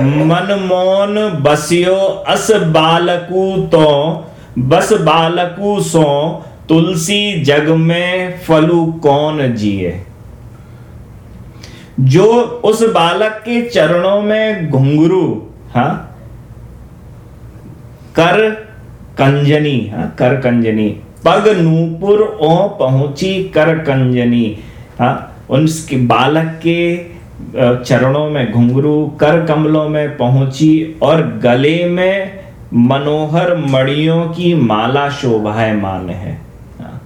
मन मोन बसियो, अस बालकू तो बस बालकू सो, तुलसी जग में फलू कौन जिए? जो उस बालक के चरणों में घुंघरू, हा? कर कंजनी, हा, कर कंजनी। पग नूपुर ओ पहुँची कर कंजनी। हाँ उनके बालक के चरणों में घुंघरू कर कमलों में पहुँची और गले में मनोहर मड़ियों की माला शोभायमान है। हाँ,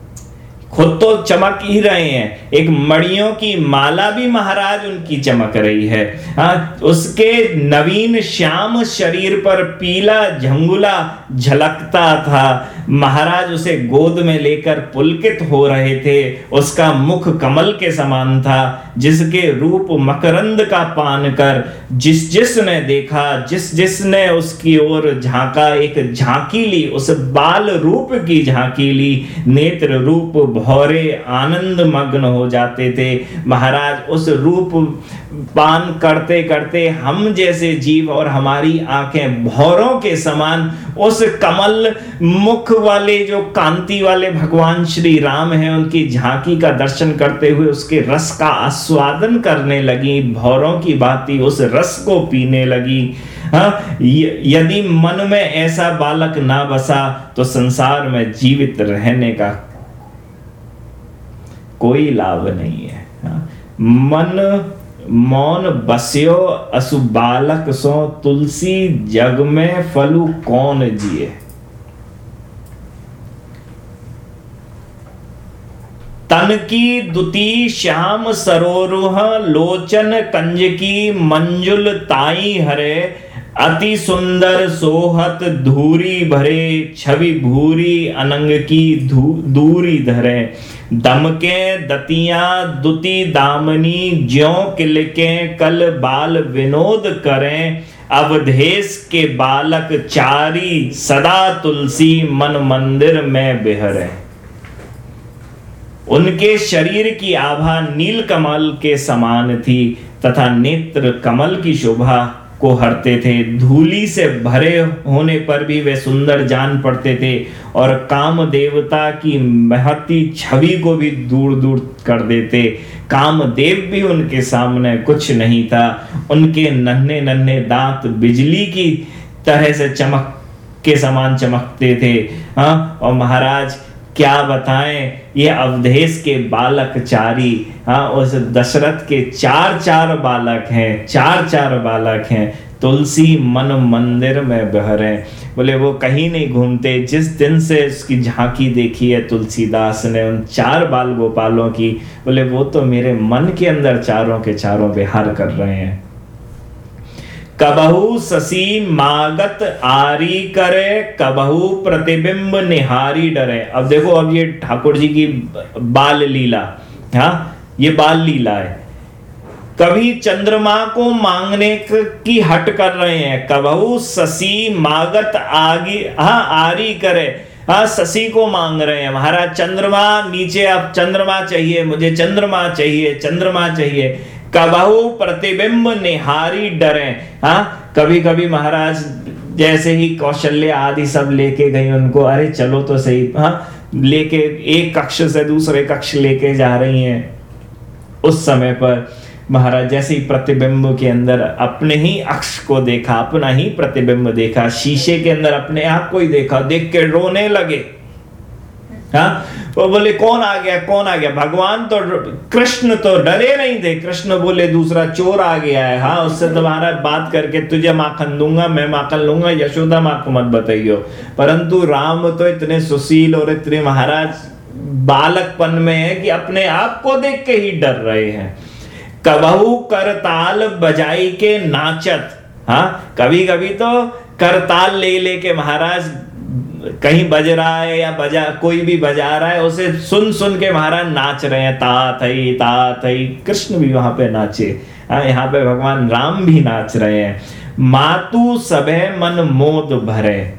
खुद तो चमक ही रहे हैं। एक मड़ियों की माला भी महाराज उनकी चमक रही है। हाँ उसके नवीन श्याम शरीर पर पीला झंगुला झलकता था। महाराज उसे गोद में लेकर पुलकित हो रहे थे। उसका मुख कमल के समान था, जिसके रूप मकरंद का पान कर जिस जिसने देखा, जिस जिसने उसकी ओर झांका, एक झांकी ली, उस बाल रूप की झांकी ली। नेत्र रूप भौरे आनंद मग्न हो जाते थे। महाराज उस रूप पान करते करते हम जैसे जीव और हमारी आँखें भौरों के समान उस कमल मुख वाले जो कांति वाले भगवान श्री राम हैं, उनकी झांकी का दर्शन करते हुए उसके रस का आस्वादन करने लगी भौरों की भांति उस रस को पीने लगी हाँ यदि मन में ऐसा बालक ना बसा तो संसार में जीवित रहने का कोई लाभ नहीं है हाँ? मन मौन बस्यो असु बालक सो तुलसी जग में फलु कौन जिए? तन की दुती श्याम सरोरुह, लोचन कंज की मंजुल ताई हरे अति सुंदर सोहत धूरी भरे, छवि भूरी अनंग की दूरी धरे। दमके दतिया दुति दामनी, ज्यो किलके कल बाल विनोद करें। अवधेश के बालक चारी, सदा तुलसी मन मंदिर में बिहरे। उनके शरीर की आभा नील कमल के समान थी, तथा नेत्र कमल की शोभा को हरते थे। धूली से भरे होने पर भी वे सुंदर जान पड़ते थे और काम देवता की महती छवि को भी दूर दूर कर देते। कामदेव भी उनके सामने कुछ नहीं था। उनके नन्हे नन्हे दांत बिजली की तरह से चमक के समान चमकते थे। हाँ और महाराज क्या बताएँ? ये अवधेश के बालक चारी हाँ उस दशरथ के चार चार बालक हैं, चार चार बालक हैं। तुलसी मन मंदिर में बह बहरे। बोले, वो कहीं नहीं घूमते। जिस दिन से उसकी झांकी देखी है तुलसीदास ने उन चार बाल गोपालों की, बोले, वो तो मेरे मन के अंदर चारों के चारों विहार कर रहे हैं। कबहू ससी मागत आरी करे, कबहू प्रतिबिंब निहारी डरे। अब देखो, अब ये ठाकुर जी की बाल लीला हाँ ये बाल लीला है। कभी चंद्रमा को मांगने की हट कर रहे हैं। कबहू ससी मागत आगे हाँ आरी करे। हाँ ससी को मांग रहे हैं। महाराज, चंद्रमा नीचे, अब चंद्रमा चाहिए, मुझे चंद्रमा चाहिए चंद्रमा चाहिए। कबहु प्रतिबिंब निहारी डरे। हाँ कभी कभी महाराज जैसे ही कौशल्य आदि सब लेके गई उनको, अरे चलो तो सही हाँ लेके एक कक्ष से दूसरे कक्ष लेके जा रही हैं। उस समय पर महाराज जैसे ही प्रतिबिंब के अंदर अपने ही अक्ष को देखा, अपना ही प्रतिबिंब देखा, शीशे के अंदर अपने आप को ही देखा, देख के रोने लगे। हाँ वो बोले, कौन आ गया, कौन आ गया? भगवान तो कृष्ण तो डरे नहीं थे। कृष्ण बोले, दूसरा चोर आ गया है। हाँ उससे तुम्हारा बात करके तुझे माखन दूँगा, मैं माखन लूँगा, यशोदा माँ को मत बताइयो। परंतु राम तो इतने सुशील और इतने महाराज बालकपन में है कि अपने आप को देख के ही डर रहे हैं। कबहू करताल बजाई के नाचत। हाँ कभी कभी तो करताल ले लेके महाराज कहीं बज रहा है या बजा, कोई भी बजा रहा है, उसे सुन सुन के महाराज नाच रहे हैं, ता, थई ता, थई। कृष्ण भी वहाँ पे नाचे। यहाँ पे भगवान राम भी नाच रहे हैं। मातु सबे मन मोद भरे।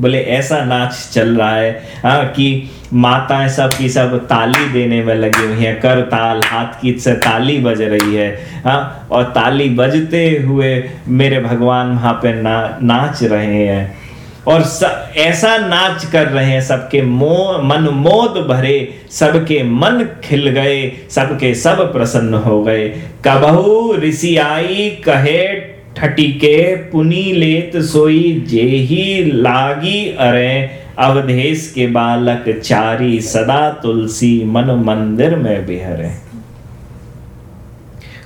बोले, ऐसा नाच चल रहा है हाँ कि माताएँ सब की सब ताली देने में लगी हुई है, कर ताल, हाथ की से ताली बज रही है। हाँ और ताली बजते हुए मेरे भगवान वहाँ पे ना, नाच रहे हैं। और स, ऐसा नाच कर रहे हैं सबके मो मन मोद भरे सबके मन खिल गए सबके सब प्रसन्न हो गए। कबहू ऋषि आई कहे ठटी के पुनी लेत सोई जेही लागी अरे। अवधेश के बालक चारी सदा तुलसी मन मंदिर में बिहरे।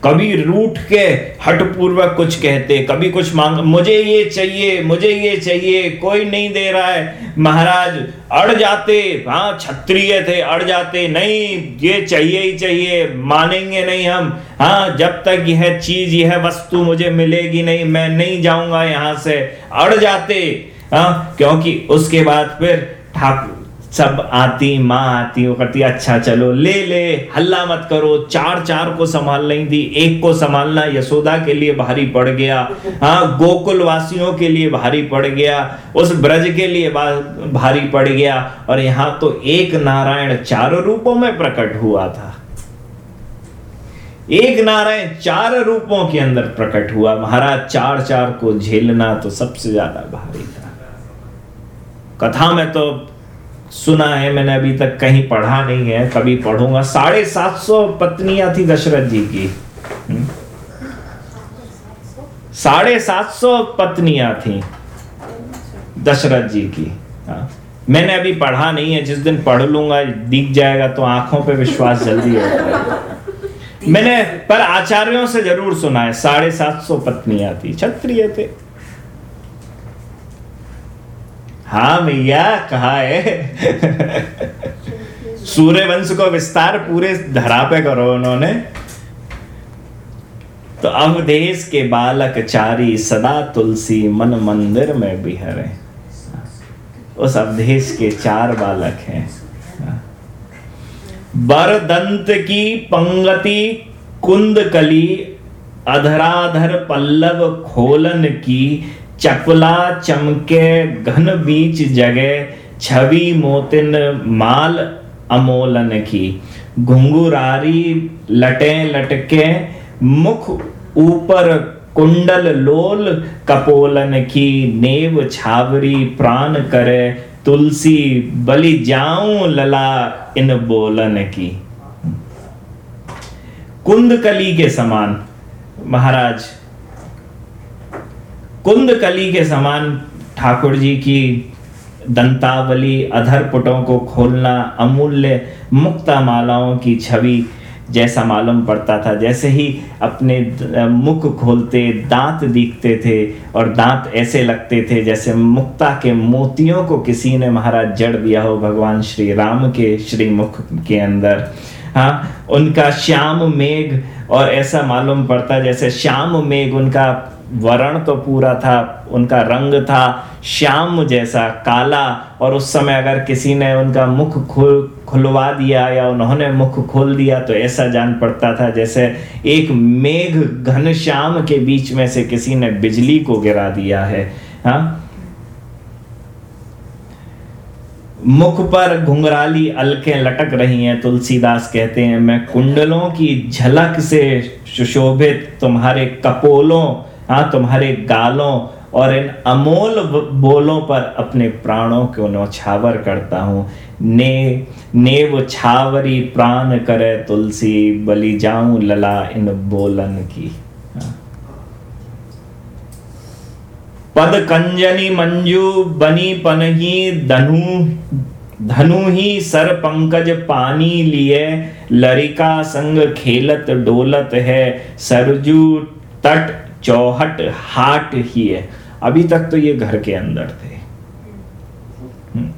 कभी रूठ के हट पूर्वक कुछ कहते कभी कुछ मांग, मुझे ये चाहिए, मुझे ये चाहिए, कोई नहीं दे रहा है। महाराज, अड़ जाते हाँ क्षत्रिय थे, अड़ जाते, नहीं, ये चाहिए ही चाहिए, मानेंगे नहीं हम। हाँ जब तक यह चीज़, यह वस्तु मुझे मिलेगी नहीं, मैं नहीं जाऊँगा यहाँ से। अड़ जाते हाँ क्योंकि उसके बाद फिर ठाकुर सब आती माँ आती वो कहती अच्छा चलो, ले ले, हल्ला मत करो। चार चार को संभाल नहीं थी एक को संभालना, यशोदा के लिए भारी पड़ गया। हाँ गोकुल वासियों के लिए भारी पड़ गया, उस ब्रज के लिए भारी पड़ गया। और यहाँ तो एक नारायण चार रूपों में प्रकट हुआ था। एक नारायण चार रूपों के अंदर प्रकट हुआ। महाराज, चार चार को झेलना तो सबसे ज़्यादा भारी था। कथा में तो सुना है, मैंने अभी तक कहीं पढ़ा नहीं है, कभी पढ़ूँगा। साढ़े सात सौ पत्नियाँ थी दशरथ जी की। हम्म? साढ़े सात सौ पत्नियाँ थी दशरथ जी की। हाँ। मैंने अभी पढ़ा नहीं है, जिस दिन पढ़ लूँगा, दिख जाएगा तो आँखों पे विश्वास जल्दी है मैंने पर आचार्यों से ज़रूर सुना है, साढ़े सात सौ पत्नियाँ थी, क्षत्रिय थे। हाँ भैया कहा है? सूर्य वंश को विस्तार पूरे धरा पे करो उन्होंने। तो अवधेश के बालक चारी सदा तुलसी मन मंदिर में बिहरे। उस अवधेश के चार बालक हैं। बरदंत की पंगति कुंद कली अधराधर पल्लव खोलन की चपला चमके, घन बीच जगह छवि मोतिन, माल अमोलन की। घुंगुरारी लटे लटके, मुख ऊपर कुंडल लोल, कपोलन की नेव छावरी प्राण करे, तुलसी बलि जाऊँ लला इन बोलन की। कुंद कली के समान। महाराज कुंद कली के समान ठाकुर जी की दंतावली अधर पुटों को खोलना, अमूल्य मुक्ता मालाओं की छवि जैसा मालूम पड़ता था। जैसे ही अपने मुख खोलते, दांत दिखते थे और दांत ऐसे लगते थे जैसे मुक्ता के मोतियों को किसी ने महाराज जड़ दिया हो भगवान श्री राम के श्री मुख के अंदर। हाँ उनका श्याम मेघ और ऐसा मालूम पड़ता जैसे श्याम मेघ उनका वर्ण तो पूरा था, उनका रंग था, श्याम जैसा, काला, और उस समय अगर किसी ने उनका मुख खुल, खुलवा दिया या उन्होंने मुख खोल दिया तो ऐसा जान पड़ता था जैसे एक मेघ घन श्याम के बीच में से किसी ने बिजली को गिरा दिया है। हाँ? मुख पर घुंघराली अलकें लटक रही हैं, तुलसीदास कहते हैं, मैं कुंडलों की झलक से सुशोभित, तुम्हारे कपोलों हाँ तुम्हारे गालों और इन अमोल बोलों पर अपने प्राणों को नौछावर करता हूँ ने नेव छावरी प्राण करे तुलसी, बलि जाऊँ लला इन बोलन की हाँ। पद कंजनी मंजू, बनी पनही धनु धनु ही सर पंकज पानी लिए, लरिका संग खेलत डोलत है, सरजू तट चौहट हाट ही है। अभी तक तो ये घर के अंदर थे। हम्म।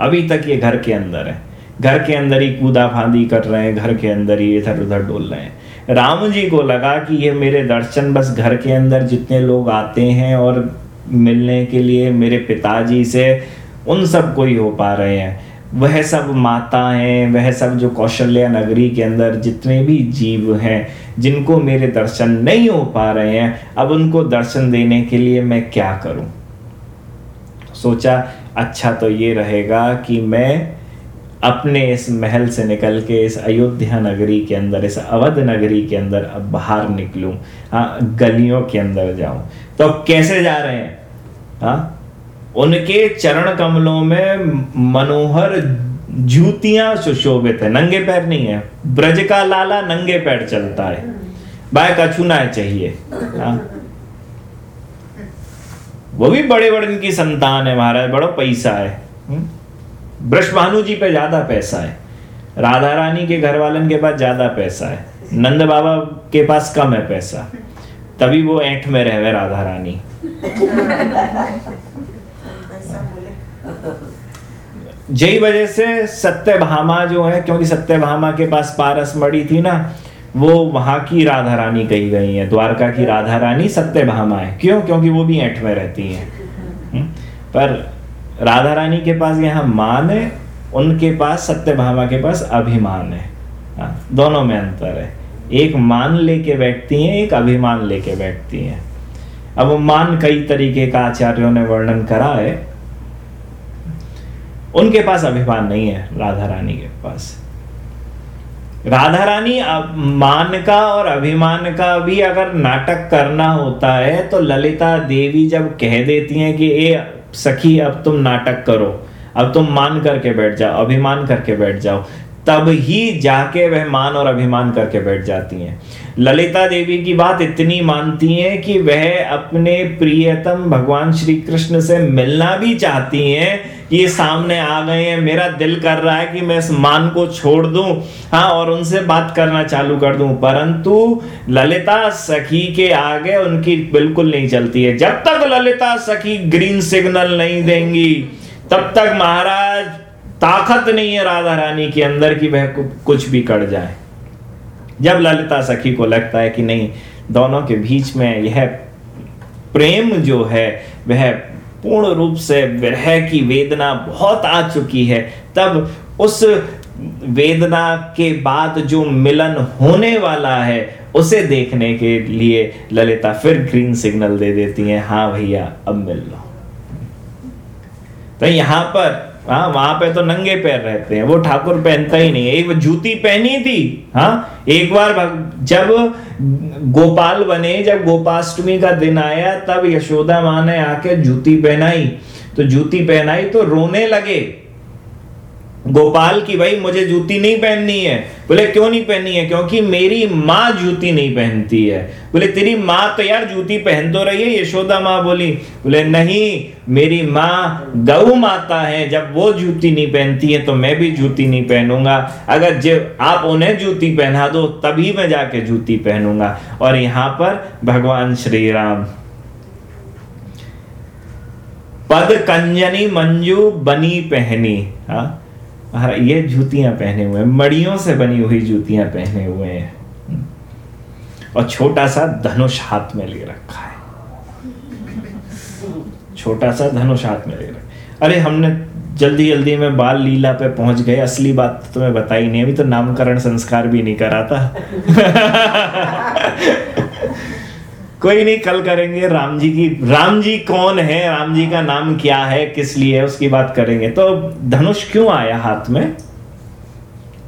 अभी तक ये घर के अंदर है। घर के अंदर ही कूदा फांदी कर रहे हैं घर के अंदर ही इधर उधर डोल रहे हैं। राम जी को लगा कि ये मेरे दर्शन बस घर के अंदर जितने लोग आते हैं और मिलने के लिए मेरे पिताजी से उन सबको ही हो पा रहे हैं। वह सब माता हैं वह सब जो कौशल्या नगरी के अंदर जितने भी जीव हैं, जिनको मेरे दर्शन नहीं हो पा रहे हैं, अब उनको दर्शन देने के लिए मैं क्या करूँ? सोचा अच्छा तो ये रहेगा कि मैं अपने इस महल से निकल के इस अयोध्या नगरी के अंदर, इस अवध नगरी के अंदर अब बाहर निकलूं हाँ गलियों के अंदर जाऊँ। तो अब कैसे जा रहे हैं? हाँ? उनके चरण कमलों में मनोहर जूतियाँ सुशोभित है। नंगे पैर नहीं है। ब्रज का लाला नंगे पैर चलता है। बाय का छूना चाहिए। हाँ। वो भी बड़े बड़े इनकी संतान है महाराज, बड़ा पैसा है। हम्म? भानु जी पे ज़्यादा पैसा है। राधा रानी के घर वालन के पास ज़्यादा पैसा है। नंद बाबा के पास कम है पैसा। तभी वो ऐठ में रहे राधा रानी। जय वजह से सत्य भामा जो है क्योंकि सत्य भामा के पास पारस मड़ी थी ना वो वहाँ की राधा रानी कही गई है। द्वारका की राधा रानी सत्य भामा है। क्यों? क्योंकि वो भी ऐठ में रहती है। हम्म? पर राधा रानी के पास यहाँ मान है उनके पास सत्य भामा के पास अभिमान है। हाँ, दोनों में अंतर है। एक मान लेके बैठती हैं एक अभिमान लेके बैठती हैं। अब वो मान कई तरीके का आचार्यों ने वर्णन करा है। उनके पास अभिमान नहीं है, राधा रानी के पास। राधा रानी मान का और अभिमान का भी अगर नाटक करना होता है तो ललिता देवी जब कह देती हैं कि, ए, सखी, अब तुम नाटक करो। अब तुम मान करके बैठ जाओ, अभिमान करके बैठ जाओ। तब ही जाके वह मान और अभिमान करके बैठ जाती हैं। ललिता देवी की बात इतनी मानती हैं कि वह अपने प्रियतम भगवान श्री कृष्ण से मिलना भी चाहती हैं ये सामने आ गए हैं। मेरा दिल कर रहा है कि मैं इस मान को छोड़ दूँ हाँ और उनसे बात करना चालू कर दूँ। परंतु ललिता सखी के आगे उनकी बिल्कुल नहीं चलती है। जब तक ललिता सखी ग्रीन सिग्नल नहीं देंगी, तब तक महाराज ताकत नहीं है राधा रानी के अंदर कि वह कुछ भी कर जाए। जब ललिता सखी को लगता है कि नहीं, दोनों के बीच में यह प्रेम जो है, वह पूर्ण रूप से विरह की वेदना बहुत आ चुकी है। तब उस वेदना के बाद जो मिलन होने वाला है, उसे देखने के लिए ललिता फिर ग्रीन सिग्नल दे देती है हाँ भैया, अब मिल लो। तो यहाँ पर हाँ वहाँ पे तो नंगे पैर रहते हैं। वो ठाकुर पहनता ही नहीं है। एक जूती पहनी थी हाँ एक बार जब गोपाल बने, जब गोपाष्टमी का दिन आया, तब यशोदा माँ ने आके जूती पहनाई। तो जूती पहनाई तो रोने लगे। गोपाल की, भाई, मुझे जूती नहीं पहननी है। बोले, क्यों नहीं पहननी है? क्योंकि मेरी माँ जूती नहीं पहनती है। बोले, तेरी माँ तो यार जूती पहन तो रही है, यशोदा माँ बोली। बोले, नहीं, मेरी माँ गऊ माता है। जब वो जूती नहीं पहनती है तो मैं भी जूती नहीं पहनूँगा। अगर जब आप उन्हें जूती पहना दो, तभी मैं जाके जूती पहनूँगा। और यहाँ पर भगवान श्री राम पद कंजनी मंजू बनी पहनी। हाँ? ये जूतियाँ पहने हुए हैं, मड़ियों से बनी हुई जूतियाँ पहने हुए हैं। और छोटा सा धनुष हाथ में ले रखा है। छोटा सा धनुष हाथ में ले रखा अरे, हमने जल्दी जल्दी में बाल लीला पे पहुँच गए, असली बात तो तुम्हें बताई नहीं, अभी तो नामकरण संस्कार भी नहीं करा था कोई नहीं कल करेंगे। राम जी की राम जी कौन है? राम जी का नाम क्या है? किस लिए? है उसकी बात करेंगे। तो धनुष क्यों आया हाथ में?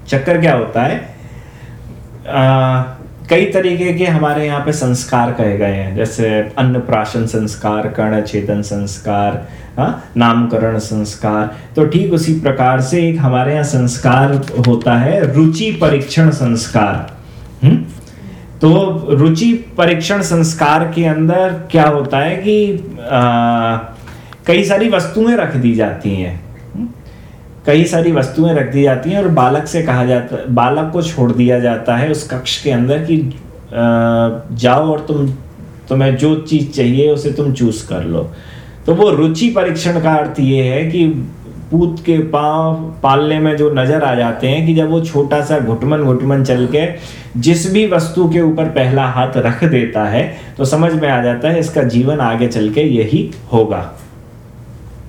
चक्कर क्या होता है? आ, कई तरीके के हमारे यहाँ पे संस्कार कहे गए हैं। जैसे अन्नप्राशन संस्कार कर्ण छेदन संस्कार हाँ नामकरण संस्कार। तो ठीक उसी प्रकार से एक हमारे यहाँ संस्कार होता है रुचि परीक्षण संस्कार। हम्म? तो रुचि परीक्षण संस्कार के अंदर क्या होता है कि आ, कई सारी वस्तुएँ रख दी जाती हैं। कई सारी वस्तुएँ रख दी जाती हैं और बालक से कहा जाता बालक को छोड़ दिया जाता है उस कक्ष के अंदर कि जाओ और तुम तुम्हें जो चीज़ चाहिए उसे तुम चूज़ कर लो। तो वो रुचि परीक्षण का अर्थ ये है कि पूत के पाँव पालने में जो नज़र आ जाते हैं कि जब वो छोटा सा घुटमन घुटमन चल के जिस भी वस्तु के ऊपर पहला हाथ रख देता है तो समझ में आ जाता है इसका जीवन आगे चल के यही होगा।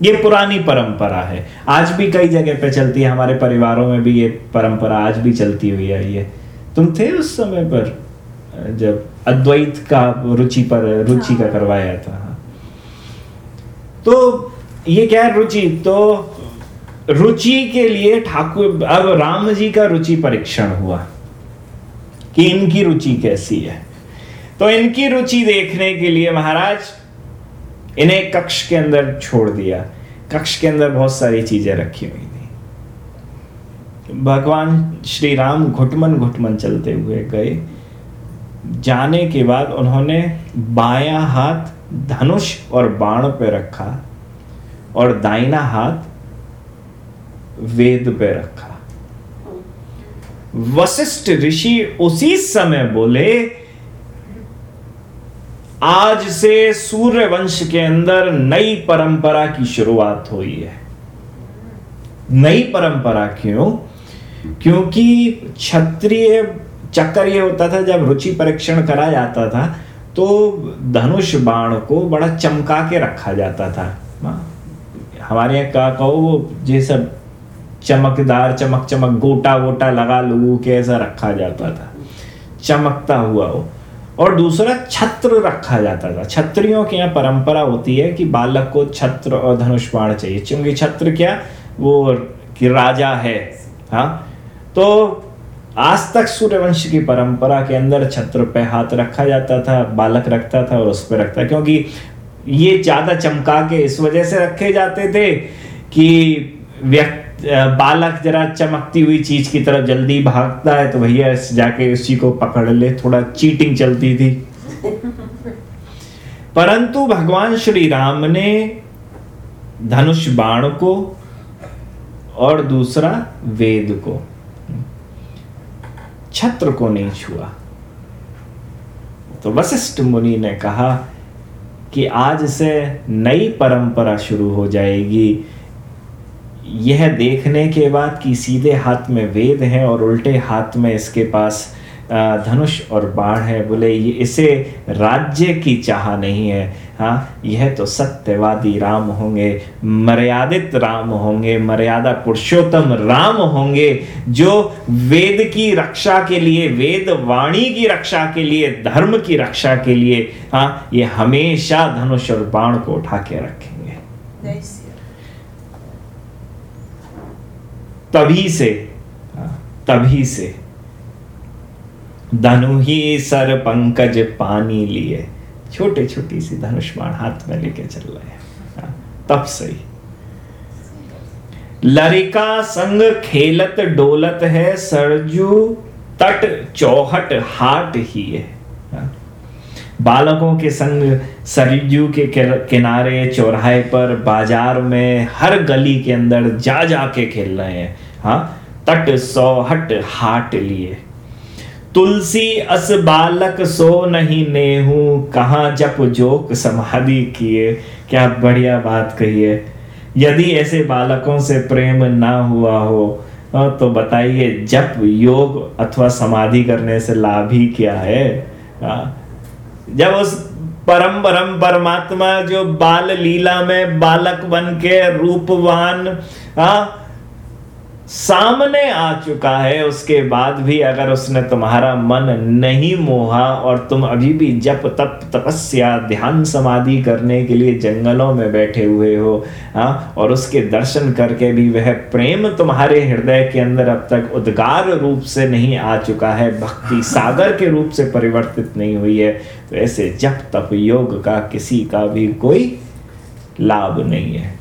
ये पुरानी परंपरा है। आज भी कई जगह पे चलती है हमारे परिवारों में भी ये परंपरा आज भी चलती हुई है ये। तुम थे उस समय पर जब अद्वैत का रुचि पर रुचि का करवाया था। तो ये क्या है रुचि? तो रुचि के लिए ठाकुर, अब राम जी का रुचि परीक्षण हुआ कि इनकी रुचि कैसी है। तो इनकी रुचि देखने के लिए महाराज, इन्हें कक्ष के अंदर छोड़ दिया। कक्ष के अंदर बहुत सारी चीज़ें रखी हुई थी। भगवान श्री राम घुटमन घुटमन चलते हुए गए। जाने के बाद उन्होंने बाया हाथ धनुष और बाण पे रखा और दाइना हाथ वेद पे रखा। वशिष्ठ ऋषि उसी समय बोले, आज से सूर्य वंश के अंदर नई परंपरा की शुरुआत हुई है। नई परंपरा क्यों? क्योंकि क्षत्रिय चक्कर ये होता था, जब रुचि परीक्षण करा जाता था तो धनुष बाण को बड़ा चमका के रखा जाता था। हाँ। हमारे यहाँ का कहो वो सब चमकदार, चमक चमक, गोटा वोटा लगा लोगों के ऐसा रखा जाता था। चमकता हुआ हो। और दूसरा, छत्र रखा जाता था। छत्रियों के यहाँ परंपरा होती है कि बालक को छत्र और धनुष बाण चाहिए। क्योंकि छत्र क्या? वो कि राजा है। हाँ? तो आज तक सूर्यवंश की परंपरा के अंदर छत्र पे हाथ रखा जाता था, बालक रखता था और उस पर रखता क्योंकि ये ज़्यादा चमका के इस वजह से रखे जाते थे कि व्यक्ति बालक जरा चमकती हुई चीज़ की तरफ़ जल्दी भागता है तो भैया जाके उसी को पकड़ ले। थोड़ा चीटिंग चलती थी। परंतु भगवान श्री राम ने धनुष बाण को और दूसरा वेद को, छत्र को नहीं छुआ। तो वशिष्ठ मुनि ने कहा कि आज से नई परंपरा शुरू हो जाएगी। यह देखने के बाद कि सीधे हाथ में वेद है और उल्टे हाथ में इसके पास धनुष और बाण है। बोले, ये इसे राज्य की चाह नहीं है। हाँ यह तो सत्यवादी राम होंगे, मर्यादित राम होंगे, मर्यादा पुरुषोत्तम राम होंगे, जो वेद की रक्षा के लिए, वेद वाणी की रक्षा के लिए, धर्म की रक्षा के लिए हाँ ये हमेशा धनुष और बाण को उठा के रखेंगे। तभी से तभी से धनु ही सर पंकज पानी लिए। छोटे छोटी सी धनुष्मान हाथ में लेके चल रहे हैं। हाँ, तब सही लरिका संग खेलत डोलत है सरजू तट चौहट हाट है हाँ, बालकों के संग सरजू के किनारे, चौराहे पर, बाज़ार में, हर गली के अंदर जा जा के खेल रहे हैं। हाँ तट, सौहट, हाट लिए। तुलसी, अस बालक सो नहीं नेहू, कहा जप जोक समाधि किए। क्या बढ़िया बात कही है। यदि ऐसे बालकों से प्रेम ना हुआ हो तो बताइए, जप, योग अथवा समाधि करने से लाभ ही क्या है जब उस परम परम परमात्मा जो बाल लीला में बालक बन के रूपवान हाँ सामने आ चुका है उसके बाद भी अगर उसने तुम्हारा मन नहीं मोहा और तुम अभी भी जप तप तपस्या ध्यान समाधि करने के लिए जंगलों में बैठे हुए हो हाँ और उसके दर्शन करके भी वह प्रेम तुम्हारे हृदय के अंदर अब तक उद्गार रूप से नहीं आ चुका है भक्ति सागर के रूप से परिवर्तित नहीं हुई है तो ऐसे जप तप योग का किसी का भी कोई लाभ नहीं है।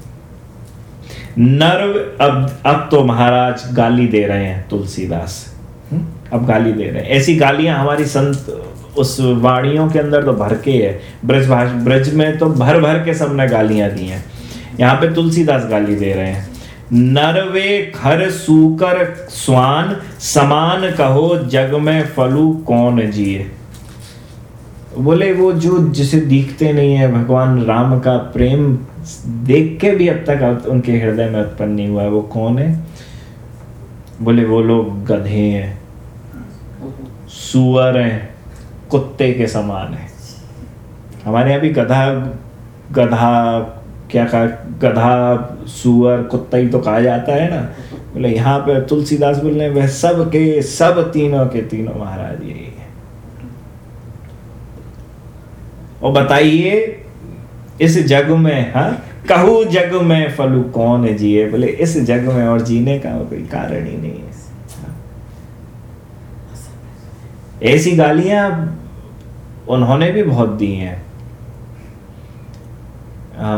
नर्व, अब अब तो महाराज गाली दे रहे हैं तुलसीदास। हम्म? अब गाली दे रहे हैं। ऐसी गालियाँ हमारी संत, उस वाणियों के अंदर तो भर के है। ब्रज भाष, ब्रज में तो भर भर के सबने गालियाँ दी हैं। यहाँ पे तुलसीदास गाली दे रहे हैं। नरवे खर सूकर स्वान, समान कहो जग में फलू कौन जिए। बोले, वो जो जिसे दिखते नहीं है, भगवान राम का प्रेम देख के भी अब तक उनके हृदय में उत्पन्न नहीं हुआ है। वो कौन है? बोले, वो लोग गधे हैं। सुअर हैं। कुत्ते के समान है। हमारे यहाँ भी गधा गधा, क्या कहा, गधा, सुअर, कुत्ता ही तो कहा जाता है ना। बोले, यहाँ पे तुलसीदास बोले वह सब के सब तीनों के तीनों महाराज यही है। और बताइए इस जग में हाँ? कहू जग में फलू कौन जिए? बोले, इस जग में और जीने का कोई कारण ही नहीं है। ऐसी गालियाँ उन्होंने भी बहुत दी हैं।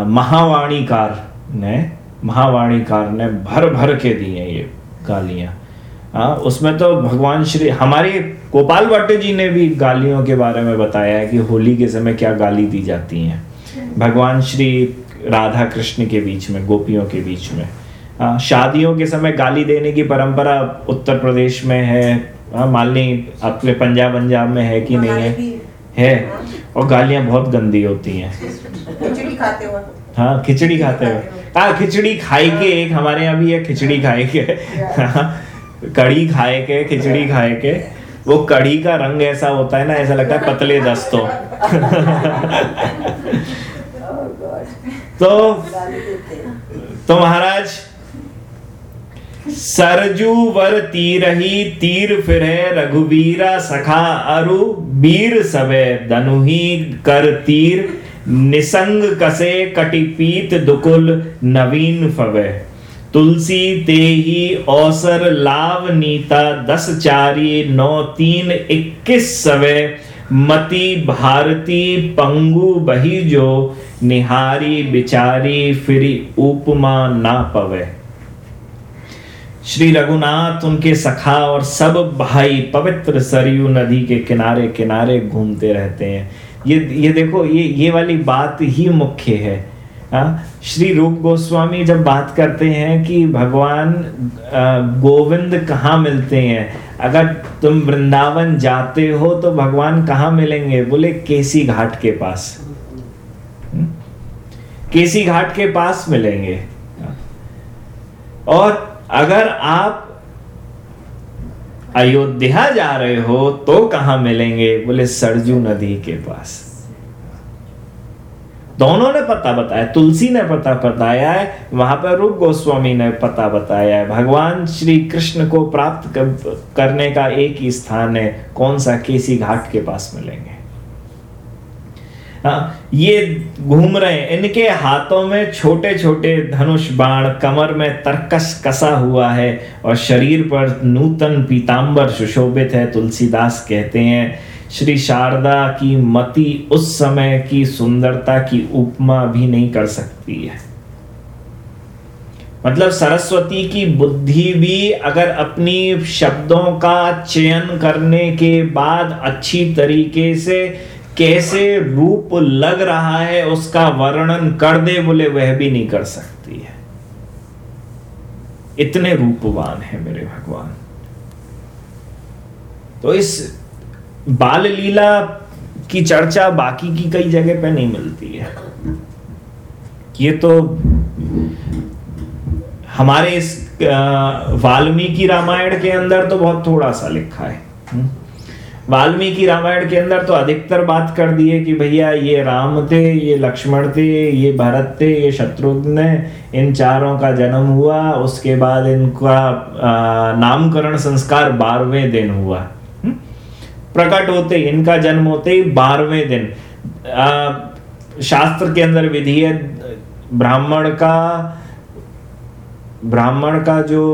महावाणीकार ने महावाणीकार ने भर भर के दी हैं ये गालियाँ। हाँ उसमें तो भगवान श्री, हमारे गोपाल भट्ट जी ने भी गालियों के बारे में बताया है कि होली के समय क्या गाली दी जाती हैं। भगवान श्री राधा कृष्ण के बीच में गोपियों के बीच में। हाँ शादियों के समय गाली देने की परंपरा उत्तर प्रदेश में है हाँ मान ली अपने पंजाब पंजाब में है कि नहीं है? है। और गालियाँ बहुत गंदी होती हैं। खिचड़ी खाते हो? हाँ खिचड़ी खाते हुए हाँ। खिचड़ी खाई के एक हमारे यहाँ भी है खिचड़ी खाए के। हाँ, कढ़ी खाए के खिचड़ी खाए के। वो कढ़ी का रंग ऐसा होता है ना ऐसा लगता है पतले दस्तों तो तो महाराज, सरजू वर तीरही तीर फिरे रघुबीरा सखा अरु बीर सवे धनुही कर तीर, निसंग कसे कटिपीत दुकुल नवीन फवे। तुलसी ते ही औसर लाव नीता, दस चारी नौ तीन इक्कीस सवे। मति भारती पंगु बही जो निहारी बिचारी फिरी उपमा ना पवे। श्री रघुनाथ उनके सखा और सब भाई पवित्र सरयू नदी के किनारे किनारे घूमते रहते हैं। ये ये देखो ये ये वाली बात ही मुख्य है। आ, श्री रूप गोस्वामी जब बात करते हैं कि भगवान गोविंद कहाँ मिलते हैं अगर तुम वृंदावन जाते हो तो भगवान कहाँ मिलेंगे? बोले, केसी घाट के पास। हम्म? केसी घाट के पास मिलेंगे। और अगर आप अयोध्या जा रहे हो तो कहा मिलेंगे? बोले, सरजू नदी के पास। दोनों ने पता बताया तुलसी ने पता बताया है वहाँ पर रूप गोस्वामी ने पता बताया है। भगवान श्री कृष्ण को प्राप्त करने का एक ही स्थान है कौन सा? केसी घाट के पास मिलेंगे। हाँ, ये घूम रहे हैं। इनके हाथों में छोटे छोटे धनुष बाण कमर में तरकस कसा हुआ है और शरीर पर नूतन पीतांबर सुशोभित है तुलसीदास कहते हैं। श्री शारदा की मति उस समय की सुंदरता की उपमा भी नहीं कर सकती है। मतलब सरस्वती की बुद्धि भी अगर अपनी शब्दों का चयन करने के बाद अच्छी तरीके से कैसे रूप लग रहा है, उसका वर्णन कर दे बोले, वह भी नहीं कर सकती है। इतने रूपवान है मेरे भगवान। तो इस बाल लीला की चर्चा बाकी की कई जगह पे नहीं मिलती है। ये तो हमारे इस वाल्मीकि रामायण के अंदर तो बहुत थोड़ा सा लिखा है। वाल्मीकि रामायण के अंदर तो अधिकतर बात कर दी है कि भैया ये राम थे, ये लक्ष्मण थे, ये भरत थे, ये शत्रुघ्न इन चारों का जन्म हुआ, उसके बाद इनका नामकरण संस्कार बारहवें दिन हुआ। हम्म? प्रकट होते इनका जन्म होते ही बारहवें दिन। आ, शास्त्र के अंदर विधि है ब्राह्मण का ब्राह्मण का जो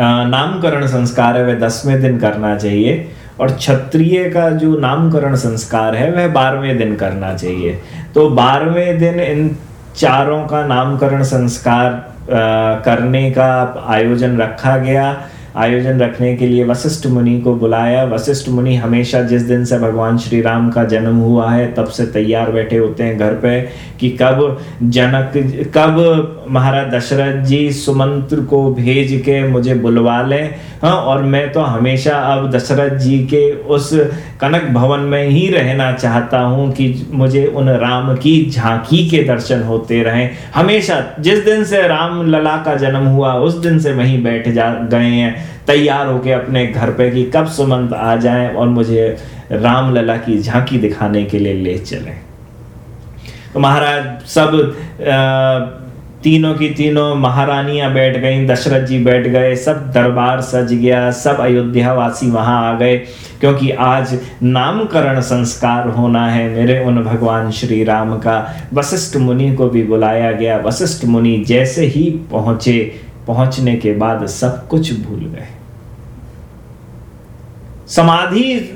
नामकरण संस्कार है वह दसवें दिन करना चाहिए। और क्षत्रिय का जो नामकरण संस्कार है वह बारहवें दिन करना चाहिए। तो बारहवें दिन इन चारों का नामकरण संस्कार आ, करने का आयोजन रखा गया। आयोजन रखने के लिए वशिष्ठ मुनि को बुलाया। वशिष्ठ मुनि हमेशा जिस दिन से भगवान श्री राम का जन्म हुआ है, तब से तैयार बैठे होते हैं घर पे कि कब जनक, कब महाराज दशरथ जी सुमंत्र को भेज के मुझे बुलवा लें। हाँ और मैं तो हमेशा अब दशरथ जी के उस कनक भवन में ही रहना चाहता हूँ कि मुझे उन राम की झांकी के दर्शन होते रहें। हमेशा जिस दिन से राम लला का जन्म हुआ उस दिन से वहीं बैठ जा गए हैं। तैयार होके अपने घर पे कि कब सुमंत आ जाए और मुझे राम लला की झांकी दिखाने के लिए ले चले। तो महाराज सब आ, तीनों की तीनों महारानियाँ बैठ गईं, दशरथ जी बैठ गए, सब दरबार सज गया, सब अयोध्या वासी वहाँ आ गए, क्योंकि आज नामकरण संस्कार होना है मेरे उन भगवान श्री राम का। वशिष्ठ मुनि को भी बुलाया गया। वशिष्ठ मुनि जैसे ही पहुँचे, पहुँचने के बाद सब कुछ भूल गए। समाधि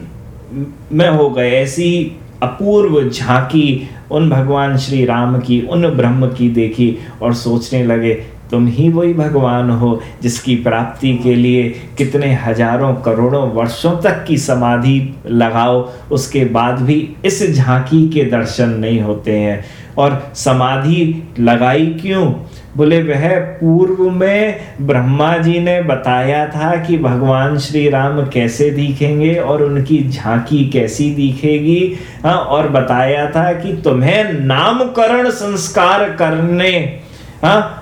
में हो गए, ऐसी अपूर्व झांकी, उन भगवान श्री राम की, उन ब्रह्म की देखी और सोचने लगे, तुम ही वही भगवान हो जिसकी प्राप्ति के लिए कितने हज़ारों करोड़ों वर्षों तक की समाधि लगाओ, उसके बाद भी इस झांकी के दर्शन नहीं होते हैं। और समाधि लगाई क्यों? बोले, वह पूर्व में ब्रह्मा जी ने बताया था कि भगवान श्री राम कैसे दिखेंगे और उनकी झांकी कैसी दिखेगी हाँ और बताया था कि तुम्हें नामकरण संस्कार करने हाँ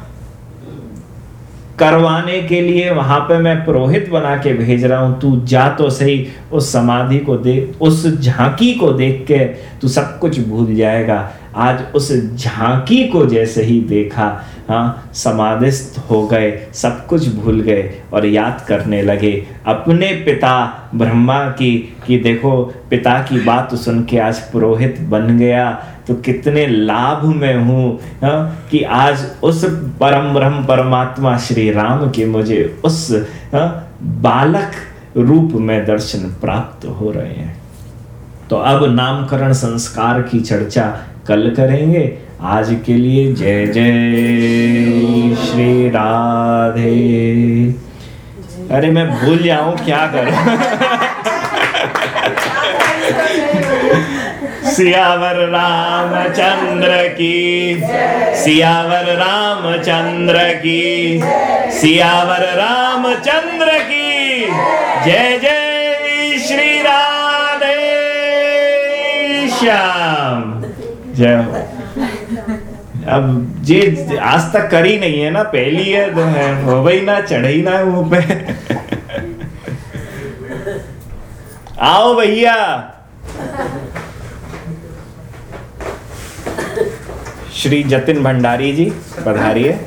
करवाने के लिए वहाँ पे मैं पुरोहित बना के भेज रहा हूँ। तू जा तो सही, उस समाधि को देख उस झांकी को देख के तू सब कुछ भूल जाएगा। आज उस झांकी को जैसे ही देखा हाँ समाधिस्थ हो गए सब कुछ भूल गए और याद करने लगे। अपने पिता ब्रह्मा की कि देखो पिता की बात सुन के आज पुरोहित बन गया तो कितने लाभ में हूँ हाँ, कि आज उस परम ब्रह्म परमात्मा श्री राम के मुझे उस हाँ, बालक रूप में दर्शन प्राप्त हो रहे हैं। तो अब नामकरण संस्कार की चर्चा कल करेंगे। आज के लिए जय जय श्री राधे। अरे मैं भूल जाऊँ क्या करूँ? सियावर रामचंद्र की, सियावर रामचंद्र की, सियावर रामचंद्र की। जय जय श्री राधे। श्याम। जय हो। अब जे आज तक करी नहीं है ना, पहली है तो है, हो भाई ना, चढ़ी ना मुँह पे। आओ भैया। श्री जतिन भंडारी जी, पधारिए।